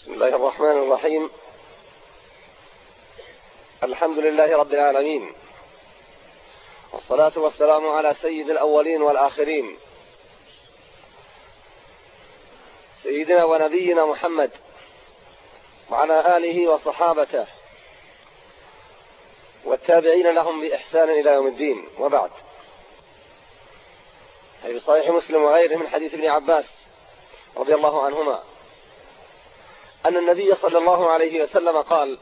بسم الله الرحمن الرحيم. الحمد لله رب العالمين. والصلاة والسلام على سيد الأولين والآخرين. سيدنا ونبينا محمد وعلى آله وصحابته. والتابعين لهم بإحسان إلى يوم الدين. وبعد. في صحيح مسلم وغيره من حديث ابن عباس رضي الله عنهما. أن النبي صلى الله عليه وسلم قال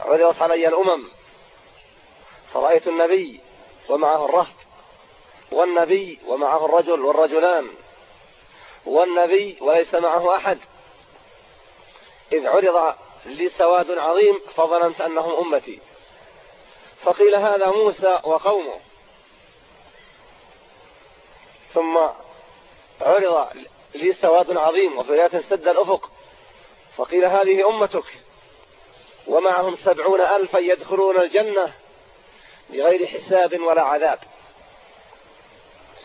عرضت علي الأمم فرأيت النبي ومعه الرهط والنبي ومعه الرجل والرجلان والنبي وليس معه أحد. إذ عرض لي سواد عظيم فظننت أنهم أمتي. فقيل هذا موسى وقومه. ثم عرض لي سواد عظيم وفي رواية سد الأفق فقيل هذه أمتك. ومعهم سبعون ألفا يدخلون الجنة بغير حساب ولا عذاب.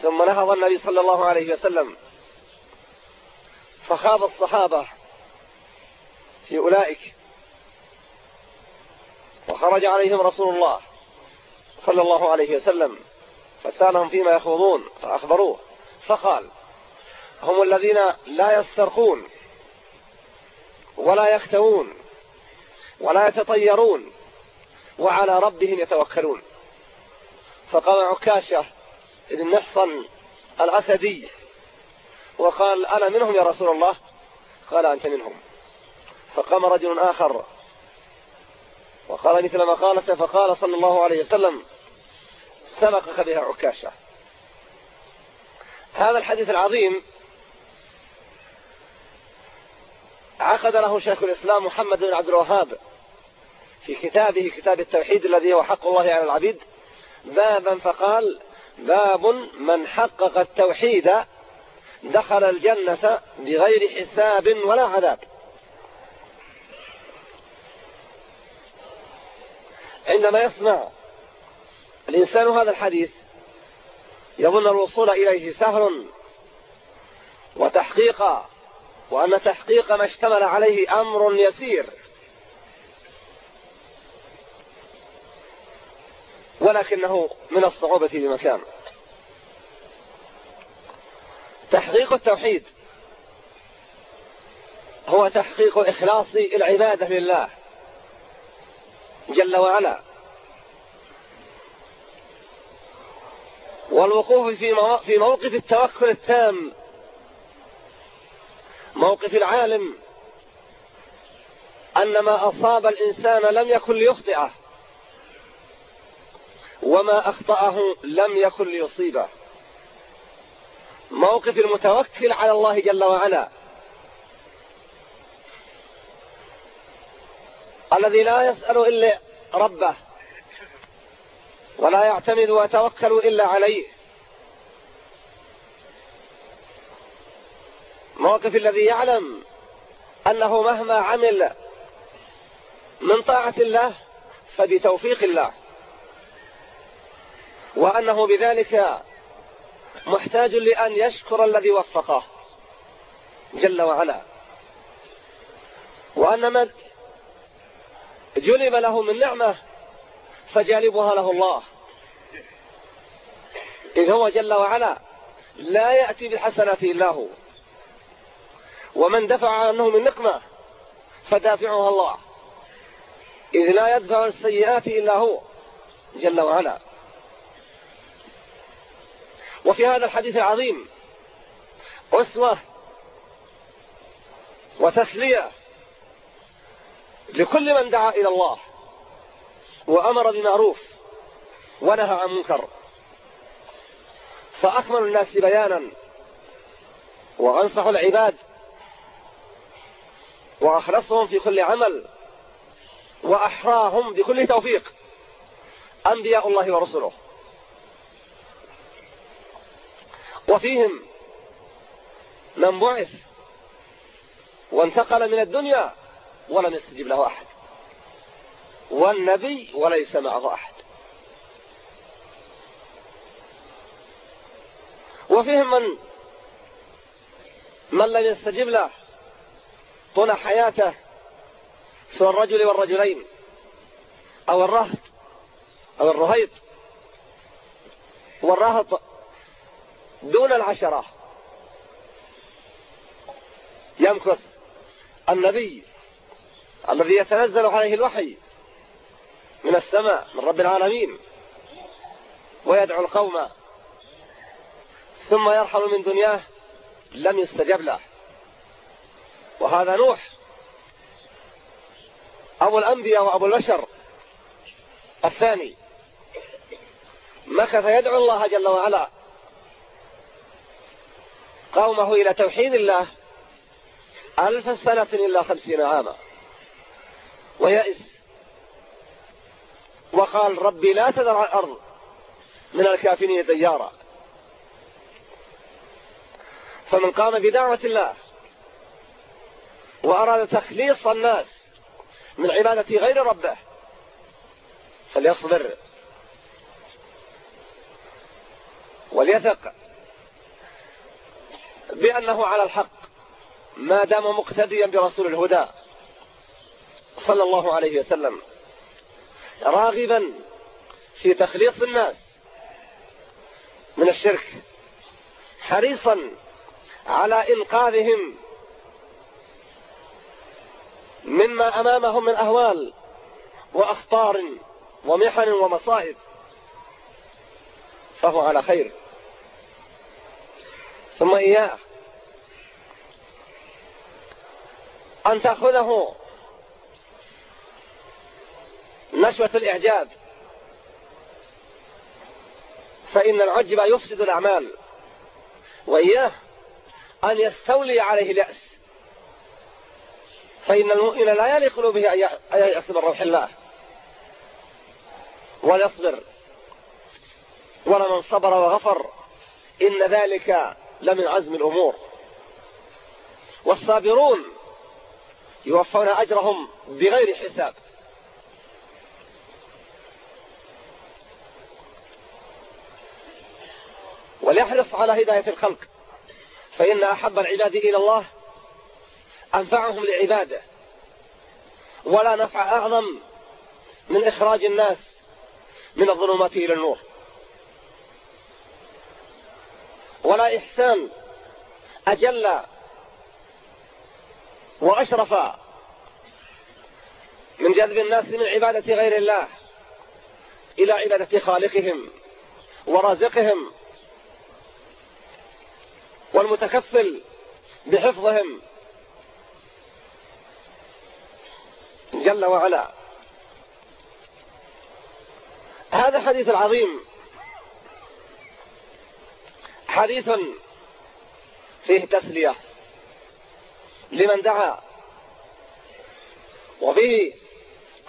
ثم نهض النبي صلى الله عليه وسلم. فخاض الصحابة في أولئك. وخرج عليهم رسول الله صلى الله عليه وسلم. فسألهم فيما يخوضون فأخبروه. فقال هم الذين لا يسترقون ولا يختوون ولا يتطيرون وعلى ربهم يتوكلون. فقام عكاشة بن محصن الأسدي وقال أنا منهم يا رسول الله؟ قال أنت منهم. فقام رجل آخر وقال مثل ما قالت فقال صلى الله عليه وسلم سبقك بها عكاشة. هذا الحديث العظيم عقد له شيخ الإسلام محمد بن عبد الوهاب في كتابه كتاب التوحيد الذي هو حق الله على العبيد. بابا فقال باب من حقق التوحيد دخل الجنة بغير حساب ولا عذاب. عندما يسمع الإنسان هذا الحديث يظن الوصول إليه سهل وتحقيق وأن تحقيق ما اشتمل عليه أمر يسير. ولكنه من الصعوبة بمكان. تحقيق التوحيد هو تحقيق إخلاص العبادة لله جل وعلا. والوقوف في موقف التوكل التام موقف العالم أن ما أصاب الإنسان لم يكن ليخطئه وما أخطأه لم يكن ليصيبه. موقف المتوكل على الله جل وعلا. الذي لا يسأل إلا ربه ولا يعتمد ويتوكل إلا عليه. موقف الذي يعلم أنه مهما عمل من طاعة الله فبتوفيق الله وأنه بذلك محتاج لأن يشكر الذي وفقه جل وعلا وأن من جلب له من نعمة فجالبها له الله. إذ هو جل وعلا لا يأتي بالحسنات إلا هو. ومن دفع عنه من نقمة فدافعها الله. إذ لا يدفع السيئات إلا هو جل وعلا. وفي هذا الحديث العظيم أسوة وتسلية لكل من دعا إلى الله وأمر بمعروف ونهى عن منكر. فأكمل الناس بيانا وأنصح العباد وأخلصهم في كل عمل وأحراهم بكل توفيق. أنبياء الله ورسله. وفيهم من بعث وانتقل من الدنيا ولم يستجب له أحد. والنبي وليس معه أحد. وفيهم من من لم يستجب له طول حياته سوى الرجل والرجلين أو الرهط أو الرهيط والرهط دون العشرة. يمكث النبي الذي يتنزل عليه الوحي من السماء من رب العالمين ويدعو القوم ثم يرحل من دنياه لم يستجب له. وهذا نوح. أبو الأنبياء وأبو البشر الثاني. مكث يدعو الله جل وعلا قومه إلى توحيد الله ألف سنة إلا خمسين عاما. ويئس وقال ربي لا تذر على الأرض من الكافرين ديارا. فمن قام بدعوة الله وأراد تخليص الناس من عبادة غير ربه فليصبر. وليثق بأنه على الحق ما دام مقتديا برسول الهدى صلى الله عليه وسلم راغبا في تخليص الناس من الشرك حريصا على إنقاذهم مما أمامهم من أهوال وأخطار ومحن ومصائب. فهو على خير. ثم إياه. أن تأخذه نشوة الإعجاب. فإن العجب يفسد الأعمال. وإياه أن يستولي عليه اليأس. فإن المؤمن لا يليق به أن يأس من روح الله. وليصبر. ولمن صبر وغفر إن ذلك لمن عزم الأمور. والصابرون يوفون أجرهم بغير حساب. وليحرص على هداية الخلق. فإن أحب العباد إلى الله أنفعهم لعباده. ولا نفع أعظم من إخراج الناس من الظلمات إلى النور. ولا إحسان أجل وأشرف من جذب الناس من عبادة غير الله إلى عبادة خالقهم ورازقهم والمتكفل بحفظهم جل وعلا. هذا حديث العظيم حديث فيه تسلية لمن دعا وفيه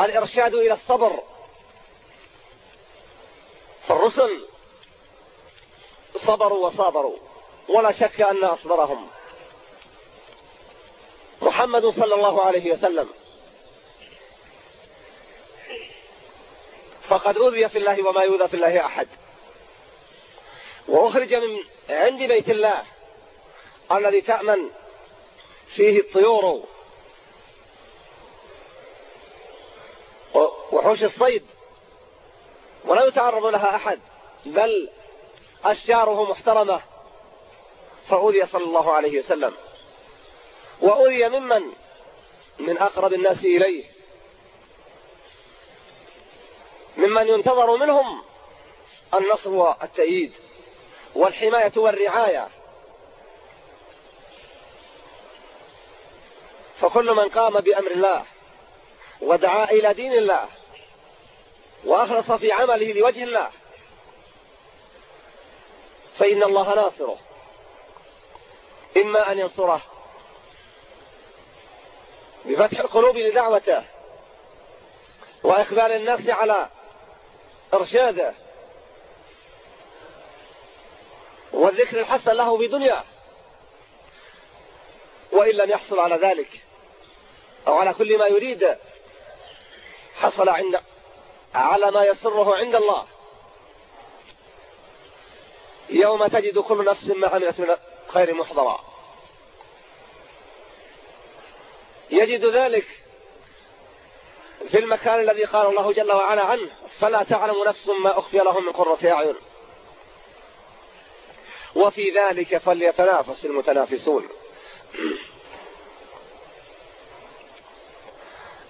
الإرشاد إلى الصبر فالرسل صبروا وصابروا ولا شك أن أصبرهم. محمد صلى الله عليه وسلم. فقد أوذي في الله وما يؤذى في الله أحد. وأخرج من عند بيت الله الذي تأمن فيه الطيور. وحوش الصيد. ولا يتعرض لها أحد بل أشجاره محترمة. فأوذي صلى الله عليه وسلم. وأوذي ممن؟ من أقرب الناس إليه. ممن ينتظر منهم النصر والتأييد والحماية والرعاية. فكل من قام بأمر الله ودعا إلى دين الله وأخلص في عمله لوجه الله فإن الله ناصره. إما أن ينصره بفتح القلوب لدعوته وإقبال الناس على إرشاده والذكر الحسن له في دنيا وإن لم يحصل على ذلك أو على كل ما يريد حصل عند على ما يسره عند الله. يوم تجد كل نفس ما عملت من خير محضرا. يجد ذلك في المكان الذي قال الله جل وعلا عنه فلا تعلم نفس ما أخفي لهم من قرة أعين. وفي ذلك فليتنافس المتنافسون.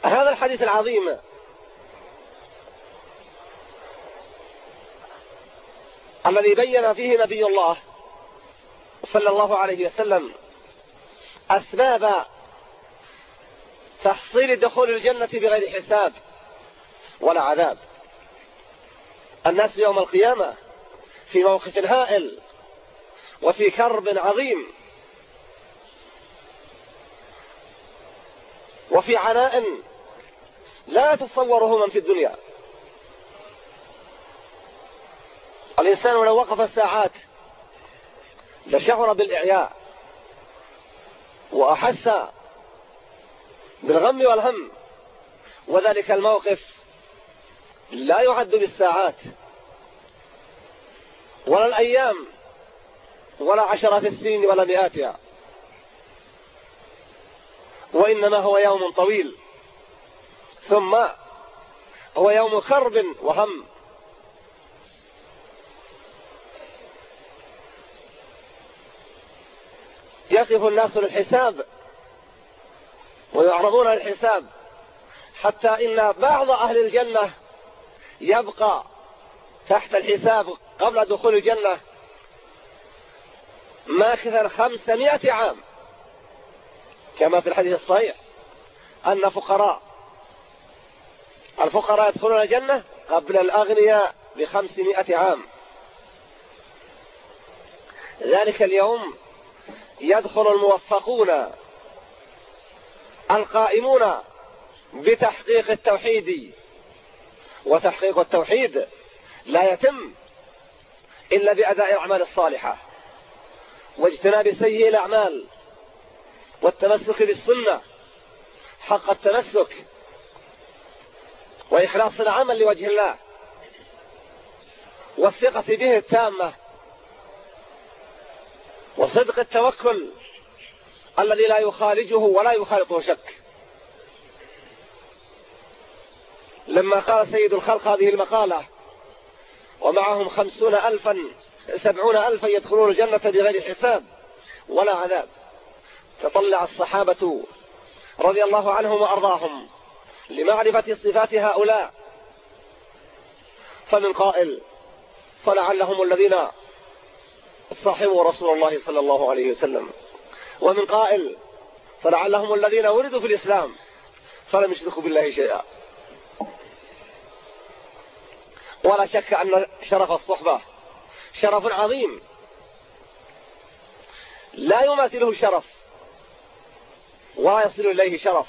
هذا الحديث العظيم. الذي بين فيه نبي الله صلى الله عليه وسلم أسباب تحصيل دخول الجنة بغير حساب ولا عذاب. الناس يوم القيامة في موقف هائل وفي كرب عظيم وفي عناء لا يتصوره من في الدنيا. الإنسان لو وقف ساعات لشعر بالإعياء وأحس بالغم والهم. وذلك الموقف لا يعد بالساعات ولا الأيام ولا عشرات السنين ولا مئاتها. وإنما هو يوم طويل. ثم هو يوم كرب وهم. يقف الناس للحساب ويعرضون للحساب حتى إن بعض أهل الجنة يبقى تحت الحساب قبل دخول الجنة ماكثا خمسمائة عام. كما في الحديث الصحيح أن فقراء الفقراء يدخلون الجنة قبل الأغنياء بخمسمائة عام. ذلك اليوم يدخل الموفقون القائمون بتحقيق التوحيد. وتحقيق التوحيد لا يتم إلا بأداء الأعمال الصالحة واجتناب سيء الأعمال والتمسك بالسنة حق التمسك وإخلاص العمل لوجه الله والثقة به التامة وصدق التوكل الذي لا يخالجه ولا يخالطه شك. لما قال سيد الخلق هذه المقالة ومعهم خمسون ألفا سبعون ألفا يدخلون الجنة بغير حساب ولا عذاب. تطلع الصحابة رضي الله عنهم وأرضاهم لمعرفة صفات هؤلاء. فمن قائل فلعلهم الذين صاحبوا رسول الله صلى الله عليه وسلم. ومن قائل فلعلهم الذين ولدوا في الإسلام فلم يشركوا بالله شيئا. ولا شك أن شرف الصحبة شرف عظيم. لا يماثله شرف ولا يصل إليه شرف.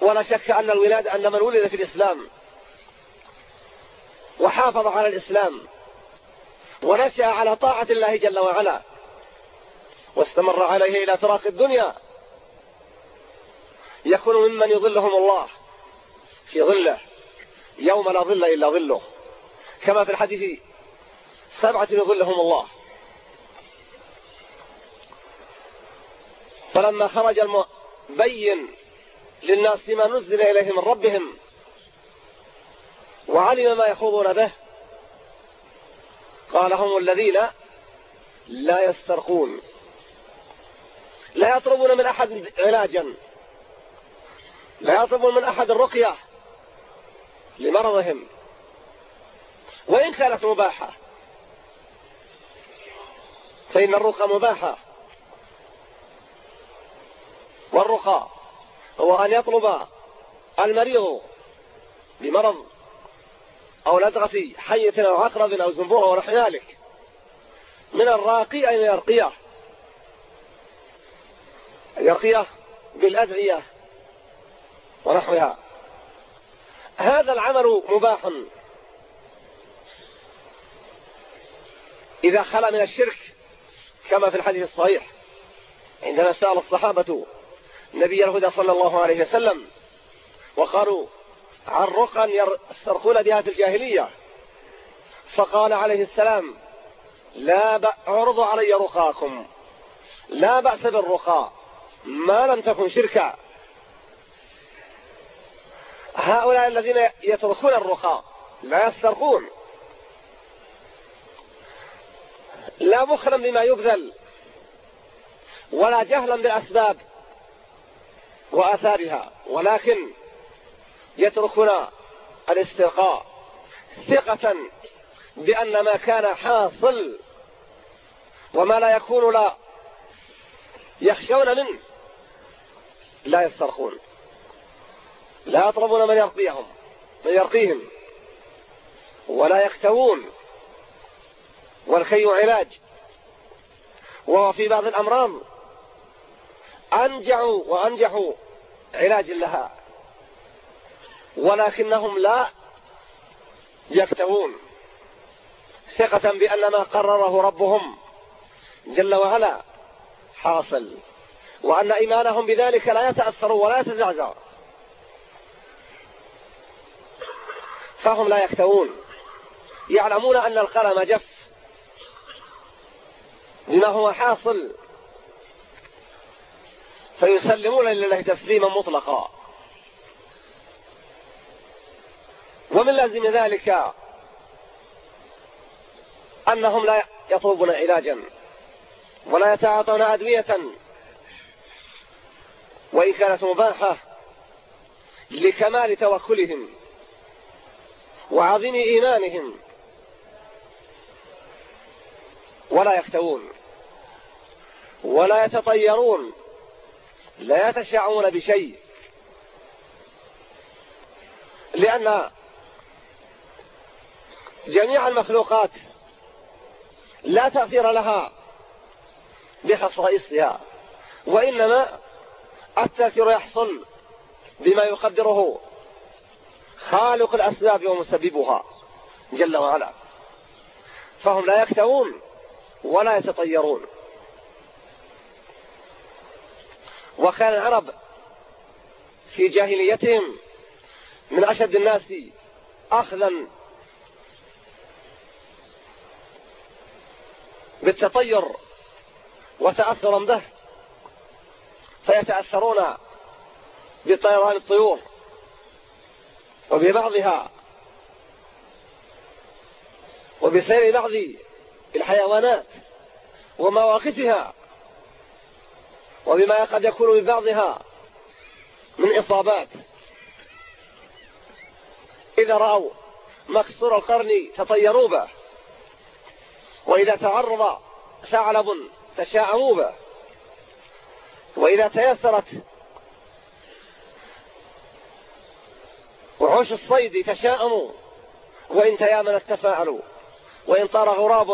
ولا شك أن الولاد أن من ولد في الإسلام وحافظ على الإسلام ونشأ على طاعة الله جل وعلا. واستمر عليه إلى فراق الدنيا. يكون ممن يظلهم الله في ظله. يوم لا ظل إلا ظله. كما في الحديث سبعة يظلهم الله. فلما خرج المبين للناس ما نزل إليهم من ربهم وعلم ما يخوضون به قال هم الذين لا يسترقون. لا يطلبون من أحد علاجا. لا يطلبون من أحد الرقية لمرضهم. وإن كانت مباحة. فإن الرقى مباحة. والرقى هو أن يطلب المريض بمرض أو لدغة حية أو عقرب أو زنبوره ونحو ذلك. من الراقي أن يرقيه. يرقيه بالأدعية ونحوها. هذا العمل مباح. إذا خلا من الشرك كما في الحديث الصحيح عندما سأل الصحابة نبي الهدى صلى الله عليه وسلم وقالوا عن رقا يسترقون بها في الجاهلية. فقال عليه السلام لا عرضوا علي رقاكم لا بأس بالرقاء ما لم تكن شركا. هؤلاء الذين يتركون الرقاء لا يسترقون لا بخلا بما يبذل ولا جهلا بالأسباب وآثارها. ولكن يتركون الاسترقاء ثقة بأن ما كان حاصل وما لا يكون لا يخشون منه لا يسترخون لا يطلبون من يرقيهم من يرقيهم ولا يختوون والخي علاج. وهو في بعض الأمراض أنجعوا وأنجحوا علاج لها. ولكنهم لا يكتوون ثقة بأن ما قرره ربهم جل وعلا حاصل وأن إيمانهم بذلك لا يتأثر ولا يتزعزع. فهم لا يكتوون يعلمون أن القلم جف بما هو حاصل فيسلمون لله تسليما مطلقا. ومن لازم ذلك أنهم لا يطلبون علاجا ولا يتعاطون أدوية. وإن كانت مباحة لكمال توكلهم وعظيم إيمانهم ولا يختوون ولا يتطيرون لا يتشعون بشيء لأن جميع المخلوقات لا تأثير لها بخصائصها وإنما التأثير يحصل بما يقدره خالق الأسباب ومسببها جل وعلا. فهم لا يكتوون ولا يتطيرون. وكان العرب في جاهليتهم من أشد الناس أخذا بالتطير وتأثرا به فيتأثرون بطيران الطيور وببعضها وبسير بعض الحيوانات ومواقفها وبما قد يكون من بعضها من إصابات. إذا رأوا مكسور القرن تطيروا به. وإذا تعرض ثعلب تشاءموا به وإذا تيسرت وحوش الصيد تشاءموا وإن تيامنت تفاعلوا. وإن طار غراب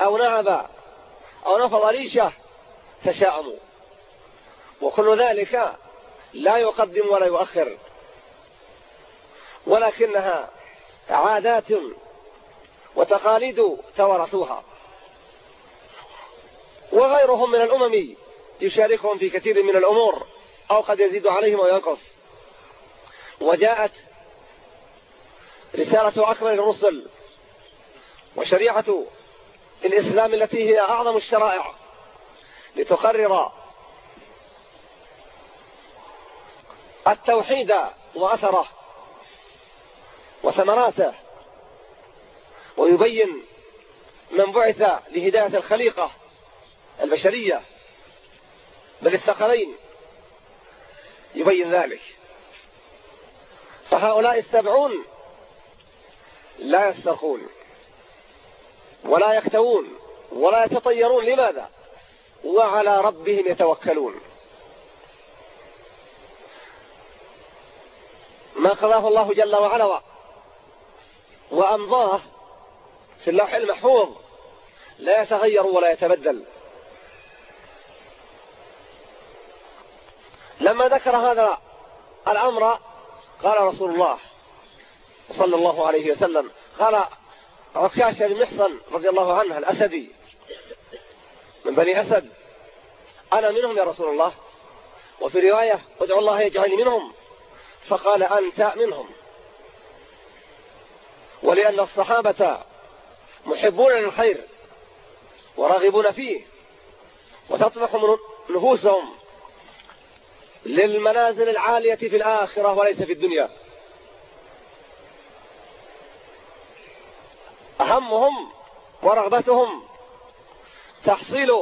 أو نعب أو نفض ريشة تشاءموا وكل ذلك لا يقدم ولا يؤخر. ولكنها عادات وتقاليد توارثوها. وغيرهم من الأمم يشاركهم في كثير من الأمور أو قد يزيد عليهم وينقص. وجاءت رسالة أكمل الرسل وشريعة الإسلام التي هي أعظم الشرائع لتقرر التوحيد وأثره وثمراته ويبين من بعث لهداية الخليقة البشرية بل الثقلين. يبين ذلك. فهؤلاء السبعون لا يسترخون ولا يكتوون ولا يتطيرون. لماذا؟ وعلى ربهم يتوكلون. ما قضاه الله جل وعلا وأمضاه في اللوح المحفوظ. لا يتغير ولا يتبدل. لما ذكر هذا الأمر قال رسول الله صلى الله عليه وسلم قال عكاشة بن محصن رضي الله عنه الأسدي من بني أسد أنا منهم يا رسول الله وفي رواية ادعو الله يجعلني منهم فقال أنت منهم. ولأن الصحابة محبون للخير وراغبون فيه وتطمح نفوسهم للمنازل العالية في الآخرة وليس في الدنيا. أهمهم ورغبتهم تحصيل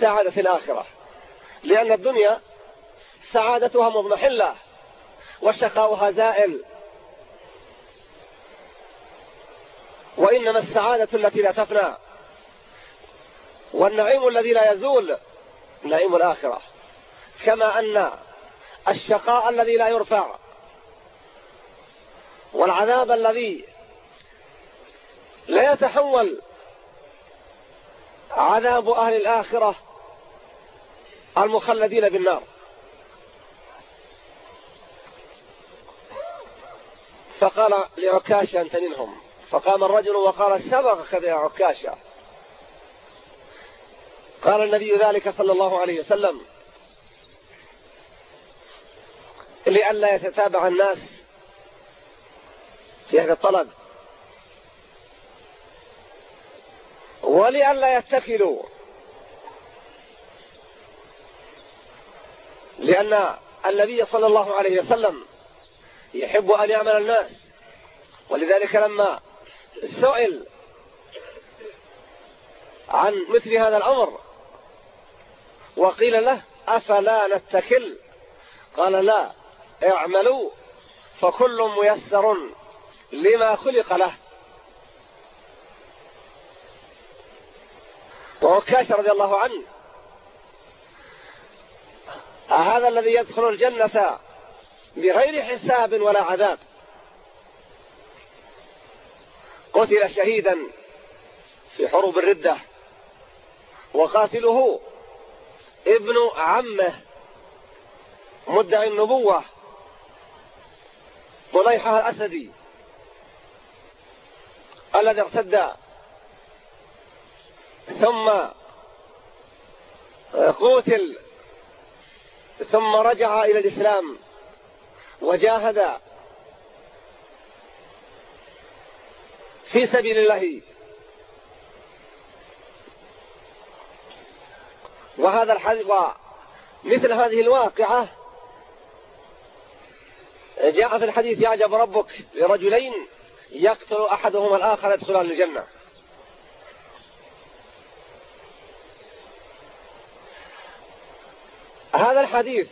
سعادة الآخرة لأن الدنيا سعادتها مضمحلة وشقاؤها زائل. وإنما السعادة التي لا تفنى. والنعيم الذي لا يزول نعيم الآخرة. كما أن الشقاء الذي لا يرفع والعذاب الذي لا يتحول عذاب أهل الآخرة المخلدين بالنار. فقال لعكاشة أنت منهم. فقام الرجل وقال سبقك بها عكاشة. قال النبي ذلك صلى الله عليه وسلم. لئلا يتتابع الناس في هذا الطلب. ولئلا يتكلوا. لأن النبي صلى الله عليه وسلم يحب أن يعمل الناس. ولذلك لما سئل عن مثل هذا الأمر. وقيل له أفلا نتكل؟ قال لا اعملوا فكل ميسر لما خلق له. وعكاش رضي الله عنه. هذا الذي يدخل الجنة بغير حساب ولا عذاب؟ قتل شهيدا في حروب الردة وقاتله ابن عمه مدعي النبوة طليحة الأسدي الذي ارتد ثم قتل ثم رجع إلى الإسلام وجاهد في سبيل الله. وهذا الحديث مثل هذه الواقعة جاء في الحديث يعجب ربك لرجلين يقتل أحدهما الآخر يدخلان الجنة. هذا الحديث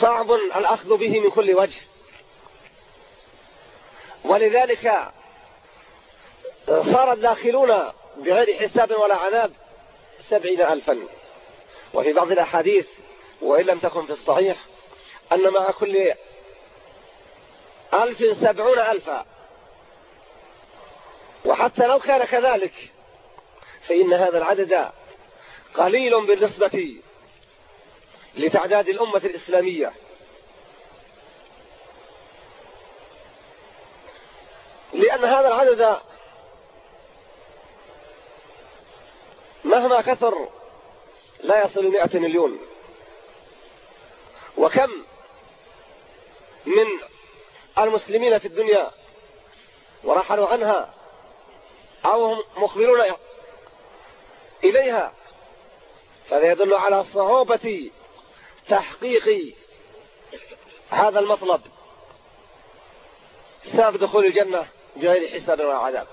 صعب الأخذ به من كل وجه. ولذلك صار الداخلون بغير حساب ولا عذاب سبعين ألفا. وفي بعض الأحاديث وإن لم تكن في الصحيح أن مع كل ألف سبعون ألفا. وحتى لو كان كذلك فإن هذا العدد قليل بالنسبة لتعداد الأمة الإسلامية. لأن هذا العدد مهما كثر لا يصل مئة مليون. وكم من المسلمين في الدنيا ورحلوا عنها أو هم مقبلون إليها فهذا يدل على صعوبة تحقيق هذا المطلب. سبب دخول الجنة. بغير حساب ولا عذاب.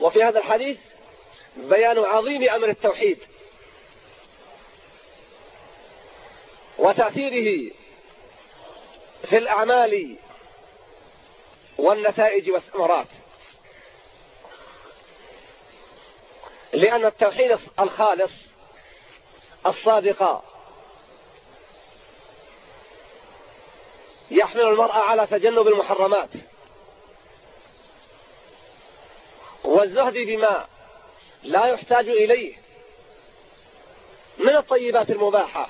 وفي هذا الحديث بيان عظيم أمر التوحيد وتأثيره في الأعمال والنتائج والثمرات. لأن التوحيد الخالص الصادق يحمل المرأة على تجنب المحرمات. والزهد بما لا يحتاج إليه من الطيبات المباحة.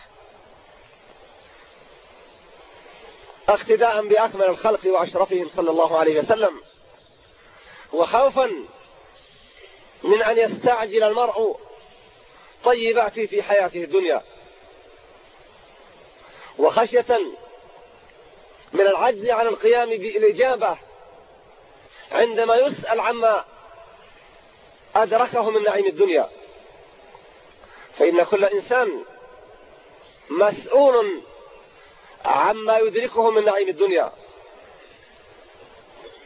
اقتداء بأكمل الخلق وأشرفهم صلى الله عليه وسلم. وخوفا من أن يستعجل المرء طيبات في حياته الدنيا. وخشية من العجز عن القيام بالإجابة عندما يسأل عما أدركه من نعيم الدنيا. فإن كل إنسان مسؤول عما يدركه من نعيم الدنيا.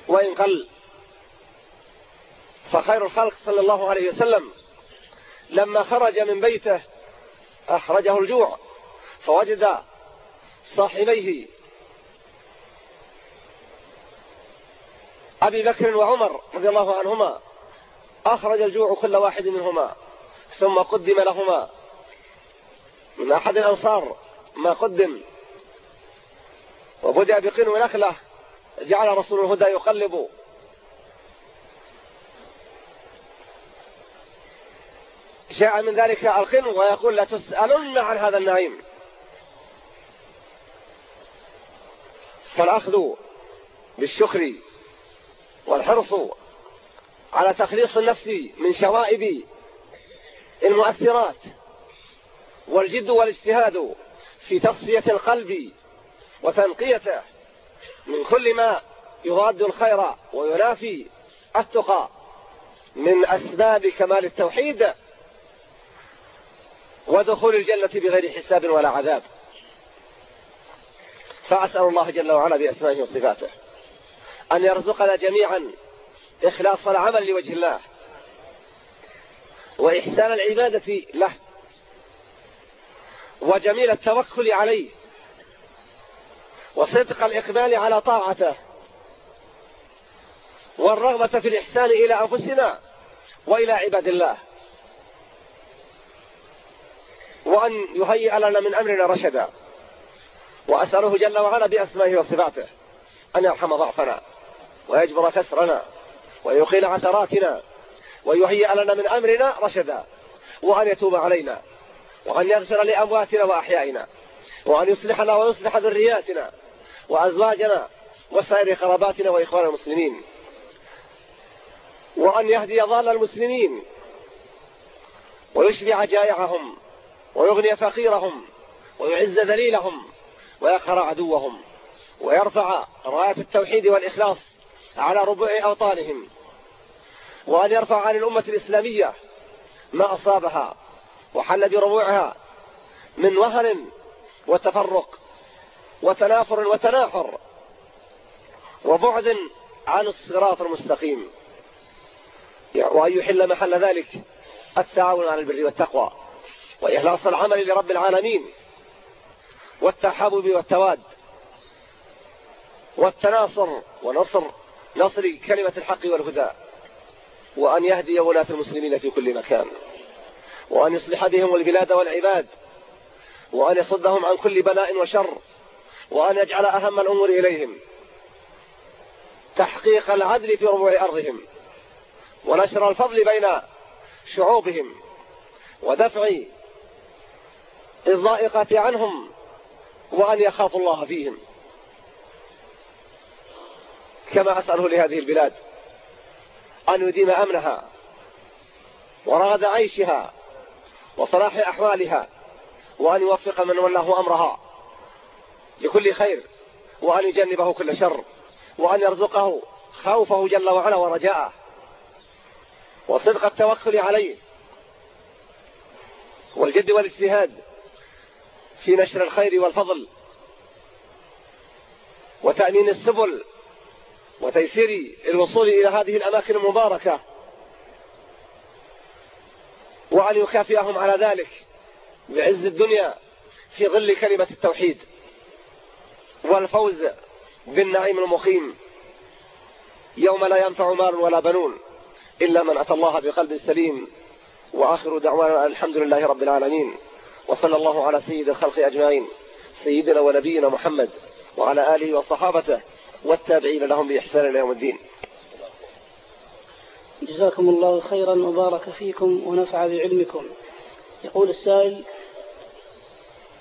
وإن قل فخير الخلق صلى الله عليه وسلم. لما خرج من بيته أخرجه الجوع فوجد صاحبيه أبي بكر وعمر رضي الله عنهما أخرج الجوع كل واحد منهما ثم قدم لهما. من أحد الأنصار ما قدم. وبدأ بقنو نخلة جعل رسول الهدى يقلب. جاء من ذلك القنو ويقول لا تسألن عن هذا النعيم. فالأخذ بالشكر والحرص على تخليص النفس من شوائب المؤثرات والجد والاجتهاد في تصفية القلب وتنقيته من كل ما يضاد الخير وينافي التقى من أسباب كمال التوحيد ودخول الجنة بغير حساب ولا عذاب. فأسأل الله جل وعلا بأسمائه وصفاته أن يرزقنا جميعا إخلاص العمل لوجه الله. وإحسان العبادة له. وجميل التوكل عليه. وصدق الإقبال على طاعته. والرغبة في الإحسان إلى أنفسنا وإلى عباد الله. وأن يهيئ لنا من أمرنا رشدا. وأسأله جل وعلا بأسمائه وصفاته. أن يرحم ضعفنا. ويجبر كسرنا. ويقيل عثراتنا ويهيئ لنا من أمرنا رشدا وأن يتوب علينا وأن يغفر لأمواتنا وأحيائنا وأن يصلح لنا ويصلح ذرياتنا وأزواجنا وسائر قراباتنا وإخوان المسلمين وأن يهدي ضال المسلمين ويشبع جائعهم ويغني فقيرهم ويعز ذليلهم ويقهر عدوهم ويرفع راية التوحيد والإخلاص على ربوع أوطانهم. وأن يرفع عن الأمة الإسلامية ما أصابها وحل بربوعها من وهن وتفرق وتنافر وتناحر وبعد عن الصراط المستقيم. وأن يحل محل ذلك التعاون على البر والتقوى وإخلاص العمل لرب العالمين والتحابب والتواد والتناصر ونصر نصر كلمة الحق والهدى وأن يهدي ولاة المسلمين في كل مكان وأن يصلح بهم البلاد والعباد وأن يصدهم عن كل بلاء وشر وأن يجعل أهم الأمور إليهم. تحقيق العدل في ربوع أرضهم ونشر الفضل بين شعوبهم ودفع الضائقة عنهم وأن يخافوا الله فيهم. كما أسأله لهذه البلاد. أن يديم أمنها ورغد عيشها وصلاح أحوالها وأن يوفق من ولاه أمرها لكل خير وأن يجنبه كل شر وأن يرزقه خوفه جل وعلا ورجاءه. وصدق التوكل عليه والجد والاجتهاد في نشر الخير والفضل وتأمين السبل وتيسير الوصول إلى هذه الأماكن المباركة. وأن يكافئهم على ذلك بعز الدنيا في ظل كلمة التوحيد والفوز بالنعيم المقيم. يوم لا ينفع مال ولا بنون إلا من أتى الله بقلب سليم. وآخر دعوانا الحمد لله رب العالمين. وصلى الله على سيد الخلق أجمعين سيدنا ونبينا محمد وعلى آله وصحابته. والتابعين لهم بإحسان إلى يوم الدين. جزاكم الله خيرا وبارك فيكم ونفع بعلمكم. يقول السائل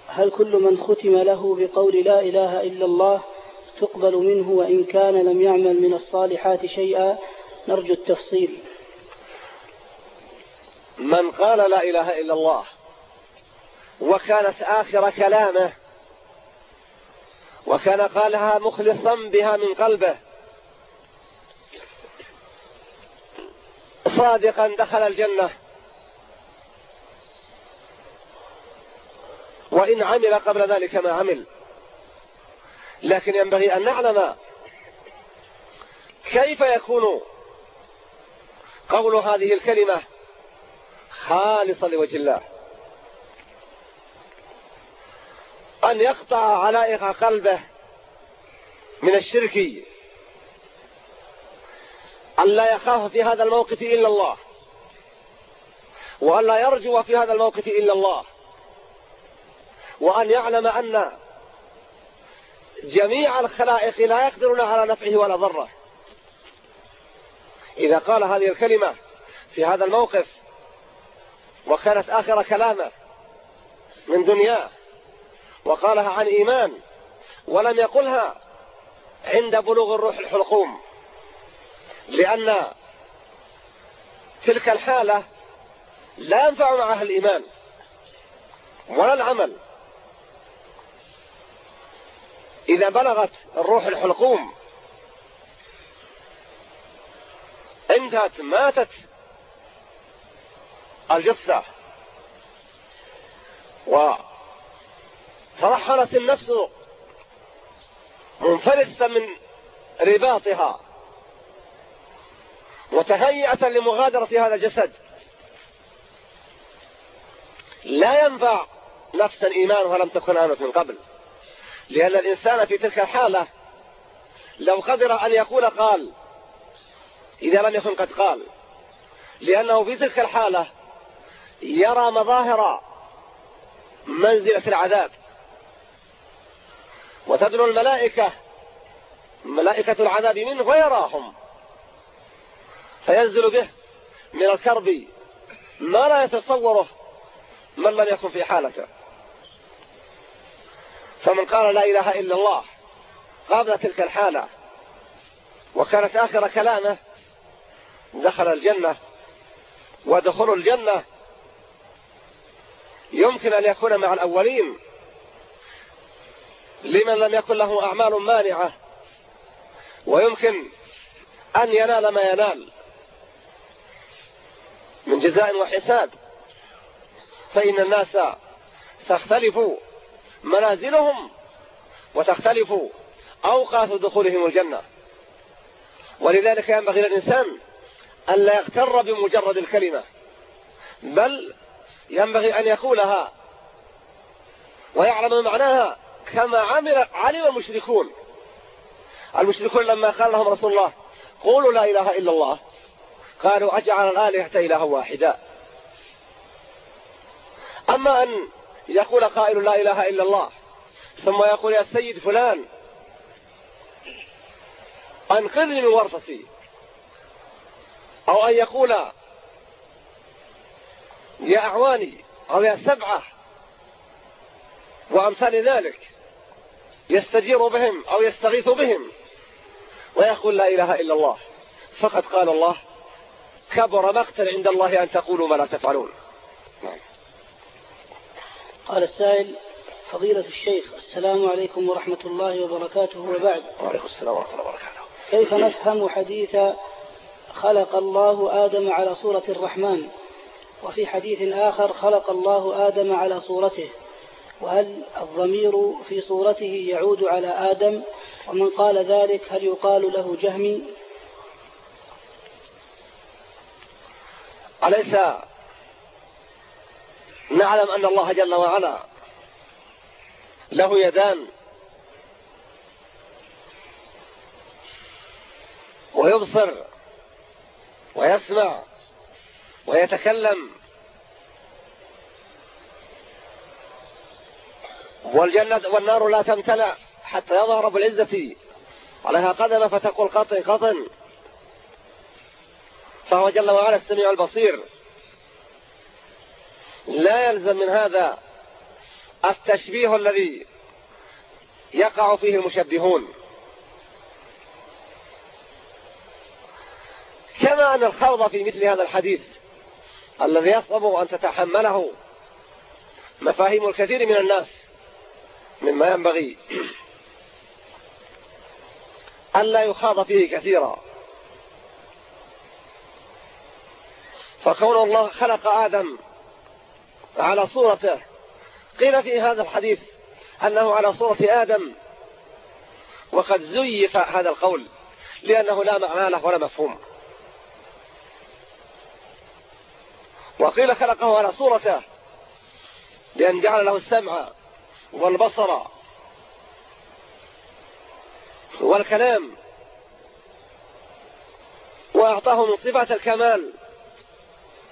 هل كل من ختم له بقول لا إله إلا الله تقبل منه وإن كان لم يعمل من الصالحات شيئا؟ نرجو التفصيل. من قال لا إله إلا الله وكانت آخر كلامه وكان قالها مخلصا بها من قلبه. صادقا دخل الجنة. وإن عمل قبل ذلك ما عمل. لكن ينبغي أن نعلم كيف يكون قول هذه الكلمة خالصا لوجه الله. أن يقطع علائق قلبه من الشرك. أن لا يخاف في هذا الموقف إلا الله. وأن لا يرجو في هذا الموقف إلا الله. وأن يعلم أن جميع الخلائق لا يقدرون على نفعه ولا ضره. إذا قال هذه الكلمة في هذا الموقف وكانت آخر كلامه من دنياه وقالها عن إيمان ولم يقلها عند بلوغ الروح الحلقوم لأن تلك الحالة لا ينفع معها الإيمان ولا العمل. إذا بلغت الروح الحلقوم انتهت ماتت الجثة وترحلت النفس منفلسة من رباطها وتهيئة لمغادرة هذا الجسد. لا ينفع نفسا إيمانها لم تكن آمنت من قبل لأن الإنسان في تلك الحالة لو قدر أن يقول قال إذا لم يكن قد قال لأنه في تلك الحالة يرى مظاهر منزلة العذاب. وتدنو الملائكة ملائكة العذاب منه ويراهم فينزل به من الكرب ما لا يتصوره من لم يكن في حالته. فمن قال لا إله إلا الله قابل تلك الحالة وكانت آخر كلامه دخل الجنة ودخول الجنة يمكن أن يكون مع الأولين لمن لم يكن له أعمال مانعة. ويمكن أن ينال ما ينال من جزاء وحساب. فإن الناس تختلف منازلهم وتختلف أوقات دخولهم الجنة. ولذلك ينبغي للإنسان ألا يغتر بمجرد الكلمة بل ينبغي أن يقولها ويعلم معناها كما عمل علم المشركون المشركون لما قال لهم رسول الله قولوا لا إله إلا الله. قالوا أجعل الآلهة إله واحدا. أما أن يقول قائل لا إله إلا الله ثم يقول يا سيد فلان أنقذني من ورطتي أو أن يقول يا أعواني أو يا سبعة وأمثال ذلك يستجير بهم أو يستغيث بهم ويقول لا إله إلا الله. فقد قال الله كبر مقتل عند الله أن تقولوا ما لا تفعلون. نعم. قال السائل فضيلة الشيخ السلام عليكم ورحمة الله وبركاته. وبعد وعليكم السلام ورحمة الله وبركاته. كيف نفهم حديث خلق الله آدم على صورة الرحمن وفي حديث آخر خلق الله آدم على صورته؟ وهل الضمير في صورته يعود على آدم؟ ومن قال ذلك هل يقال له جهمي؟ أليس نعلم أن الله جل وعلا له يدان ويبصر ويسمع ويتكلم والجنة والنار لا تمتلأ حتى يظهر رب العزة عليها قدم فتقول قطن قطن. فهو جل وعلا السميع البصير. لا يلزم من هذا التشبيه الذي يقع فيه المشبهون. كما أن الخوض في مثل هذا الحديث الذي يصعب أن تتحمله مفاهيم الكثير من الناس. مما ينبغي ألا يخاض فيه كثيرا. فكون الله خلق آدم على صورته. قيل في هذا الحديث أنه على صورة آدم وقد زيف هذا القول لأنه لا معنى له ولا مفهوم. وقيل خلقه على صورته لأن جعل له السمع والبصر والكلام وأعطاه من صفات الكمال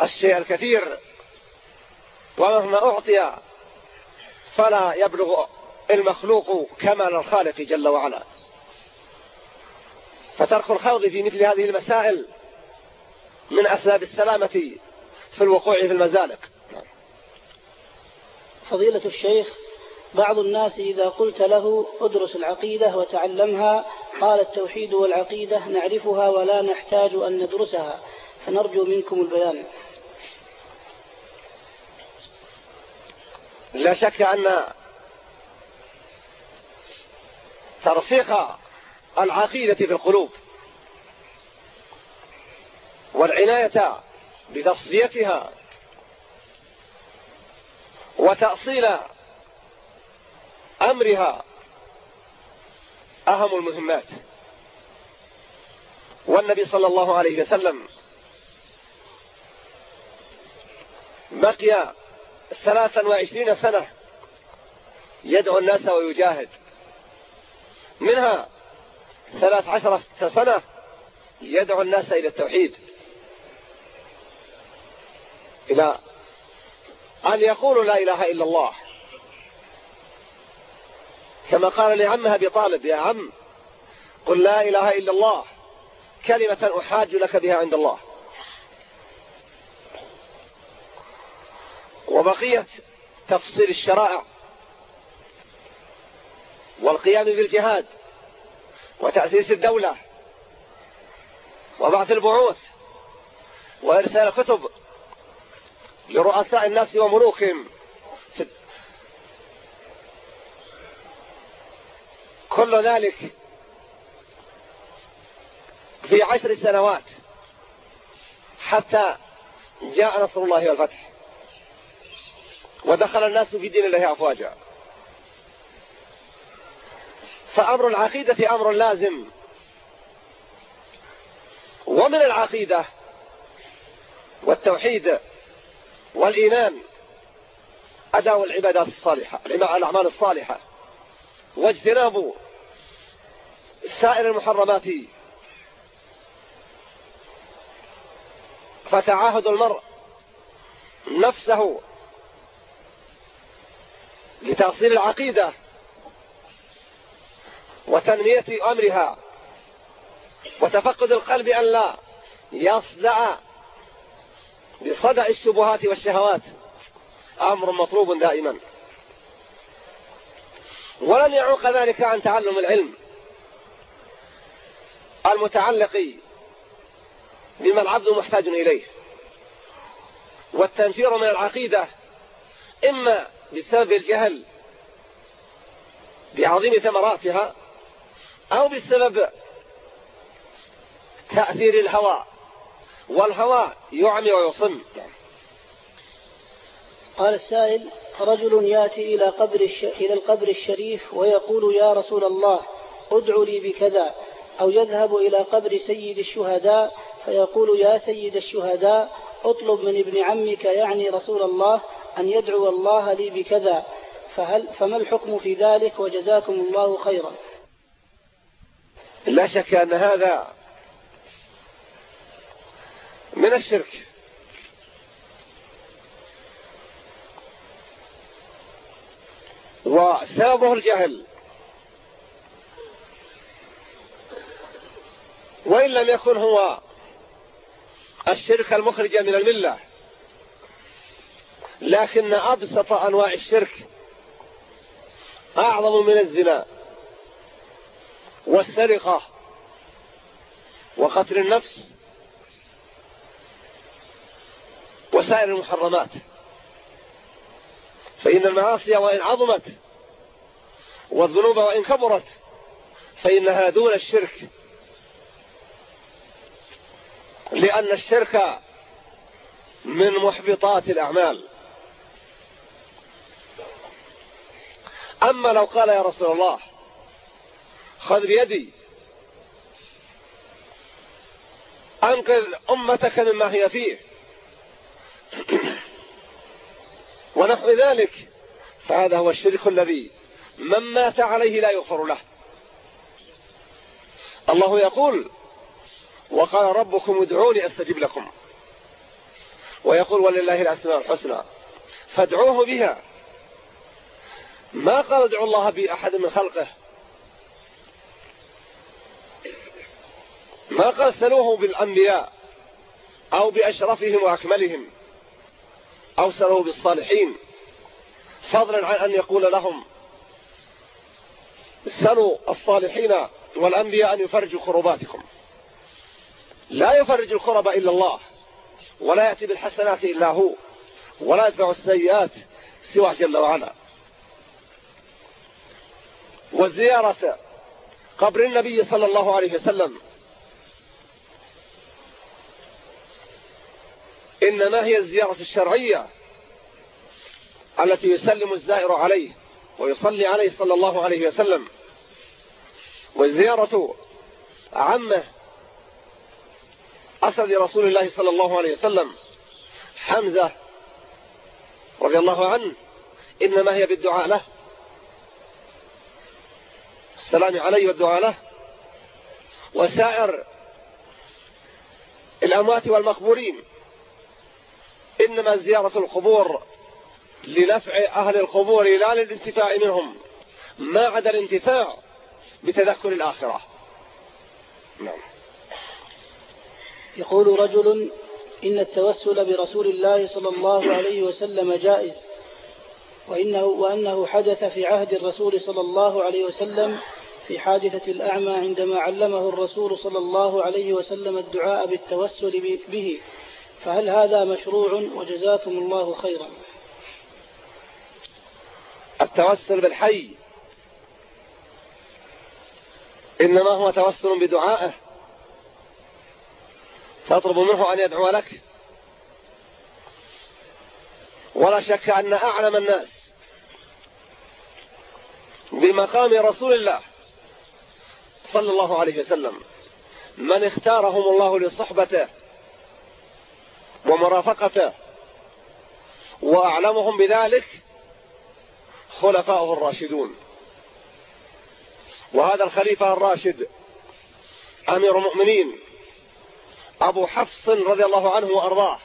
الشيء الكثير ومهما أعطي فلا يبلغ المخلوق كمال الخالق جل وعلا. فترك الخوض في مثل هذه المسائل من أسباب السلامة في الوقوع في المزالق. فضيلة الشيخ بعض الناس إذا قلت له ادرس العقيدة وتعلمها قال التوحيد والعقيدة نعرفها ولا نحتاج أن ندرسها. فنرجو منكم البيان. لا شك أن ترسيخ العقيدة في القلوب والعناية بتصفيتها وتأصيل أمرها أهم المهمات. والنبي صلى الله عليه وسلم بقي ثلاثا وعشرين سنة يدعو الناس ويجاهد. منها ثلاث عشرة سنة يدعو الناس إلى التوحيد. إلى أن يقولوا لا إله إلا الله. كما قال لعمها بطالب يا عم قل لا إله إلا الله كلمة أحاج لك بها عند الله. وبقية تفصيل الشرائع والقيام بالجهاد وتأسيس الدولة وبعث البعوث وإرسال الكتب لرؤساء الناس وملوكهم. كل ذلك في عشر سنوات حتى جاء نصر الله والفتح. ودخل الناس في دين الله أفواجا. فأمر العقيدة أمر لازم. ومن العقيدة والتوحيد والإيمان أداء العبادات الصالحة الأعمال الصالحة. واجتناب سائر المحرمات فتعاهد المرء نفسه لتأصيل العقيدة وتنمية أمرها وتفقد القلب أن لا يصدع بصدع الشبهات والشهوات. أمر مطلوب دائما. ولن يعوق ذلك عن تعلم العلم المتعلق بما العبد محتاج إليه والتنفير من العقيدة إما بسبب الجهل بعظيم ثمراتها أو بسبب تأثير الهوى والهوى يعمي ويصم. قال السائل رجل يأتي إلى قبر الش... إلى القبر الشريف ويقول يا رسول الله ادع لي بكذا. أو يذهب إلى قبر سيد الشهداء فيقول يا سيد الشهداء اطلب من ابن عمك يعني رسول الله أن يدعو الله لي بكذا فهل فما الحكم في ذلك وجزاكم الله خيرا. لا شك أن هذا من الشرك. وسببه الجهل. وإن لم يكن هو الشرك المخرج من الملة لكن أبسط أنواع الشرك أعظم من الزنا والسرقة وقتل النفس وسائر المحرمات. فإن المعاصي وإن عظمت والذنوب وإن كبرت فإنها دون الشرك. لأن الشرك من محبطات الأعمال. أما لو قال يا رسول الله خذ بيدي أنقذ أمتك مما هي فيه. ونحو ذلك فهذا هو الشرك الذي من مات عليه لا يغفر له. الله يقول وقال ربكم ادعوني أستجب لكم. ويقول ولله الأسماء الحسنى فادعوه بها. ما قال ادعوا الله بأحد من خلقه؟ ما قال سلوه بالأنبياء أو بأشرفهم وأكملهم؟ أو سلوه بالصالحين. فضلا عن أن يقول لهم سلوا الصالحين والأنبياء أن يفرجوا كرباتكم. لا يفرج الكرب إلا الله ولا يأتي بالحسنات إلا هو ولا يدفع السيئات سوى جل وعلا. وزيارة قبر النبي صلى الله عليه وسلم إنما هي الزيارة الشرعية التي يسلم الزائر عليه ويصلي عليه صلى الله عليه وسلم. وزيارة عمه أسد رسول الله صلى الله عليه وسلم. حمزة رضي الله عنه إنما هي بالدعاء له. السلام عليه والدعاء له. وسائر الأموات والمقبورين إنما زيارة القبور لنفع أهل القبور لا للانتفاع منهم. ما عدا الانتفاع بتذكر الآخرة. نعم. يقول رجل إن التوسل برسول الله صلى الله عليه وسلم جائز وإنه, وأنه حدث في عهد الرسول صلى الله عليه وسلم في حادثة الأعمى عندما علمه الرسول صلى الله عليه وسلم الدعاء بالتوسل به. فهل هذا مشروع وجزاكم الله خيرا؟ التوسل بالحي. إنما هو توسل بدعائه. تطلب منه أن يدعو لك. ولا شك أن أعلم الناس بمقام رسول الله صلى الله عليه وسلم. من اختارهم الله لصحبته ومرافقته. وأعلمهم بذلك خلفاؤه الراشدون. وهذا الخليفة الراشد أمير المؤمنين أبو حفص رضي الله عنه وأرضاه.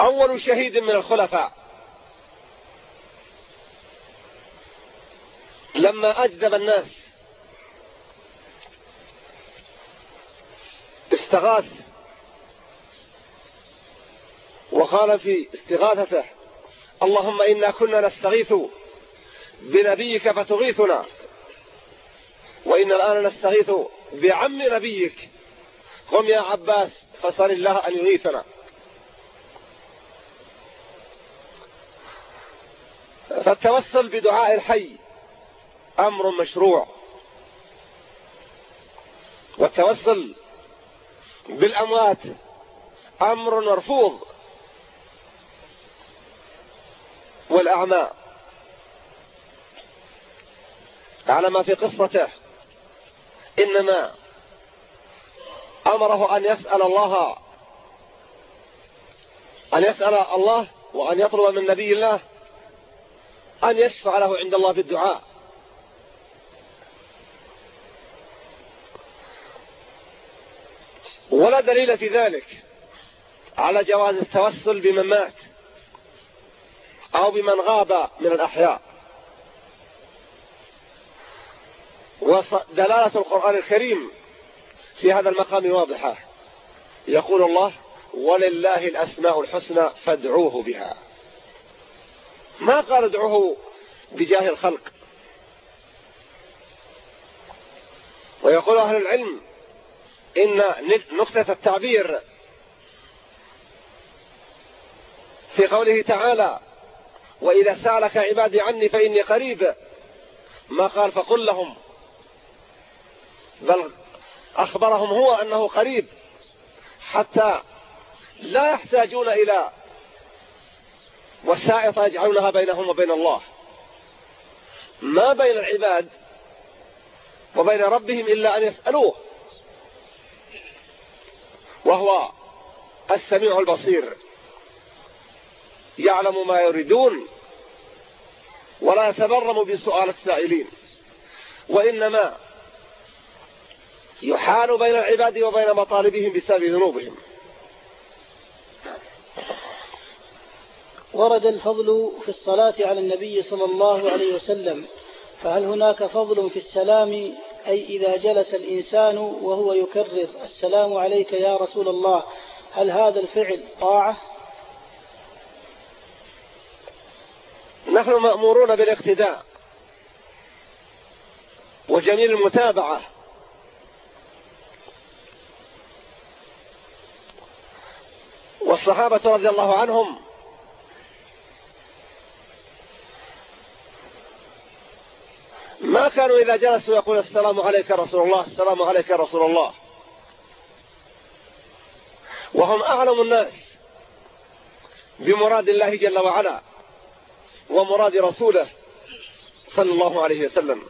أول شهيد من الخلفاء. لما أجذب الناس استغاث. وقال في استغاثته اللهم إنا كنا نستغيث بنبيك فتغيثنا وإن الآن نستغيث بعم نبيك. قم يا عباس فصل الله أن يغيثنا. فالتوسل بدعاء الحي أمر مشروع. والتوسل بالأموات. أمر مرفوض. والأعمى. على ما في قصته. إنما أمره أن يسأل الله. أن يسأل الله وأن يطلب من نبي الله أن يشفع له عند الله بالدعاء. ولا دليل في ذلك على جواز التوسل بمن مات أو بمن غاب من الأحياء. ودلالة القرآن الكريم في هذا المقام واضحة. يقول الله ولله الأسماء الحسنى فادعوه بها. ما قال ادعوه بجاه الخلق؟ ويقول أهل العلم إن نقطة التعبير في قوله تعالى وإذا سألك عبادي عني فإني قريب ما قال فقل لهم. بل أخبرهم هو أنه قريب حتى لا يحتاجون إلى وسائط يجعلونها بينهم وبين الله. ما بين العباد وبين ربهم إلا أن يسألوه. وهو السميع البصير. يعلم ما يريدون ولا يتبرم بسؤال السائلين. وإنما يحال بين العباد وبين مطالبهم بسبب ذنوبهم. ورد الفضل في الصلاة على النبي صلى الله عليه وسلم. فهل هناك فضل في السلام أي إذا جلس الإنسان وهو يكرر السلام عليك يا رسول الله هل هذا الفعل طاعة؟ نحن مأمورون بالاقتداء وجميل المتابعة. والصحابة رضي الله عنهم ما كانوا إذا جلسوا يقول السلام عليك رسول الله السلام عليك رسول الله. وهم أعلم الناس بمراد الله جل وعلا ومراد رسوله صلى الله عليه وسلم.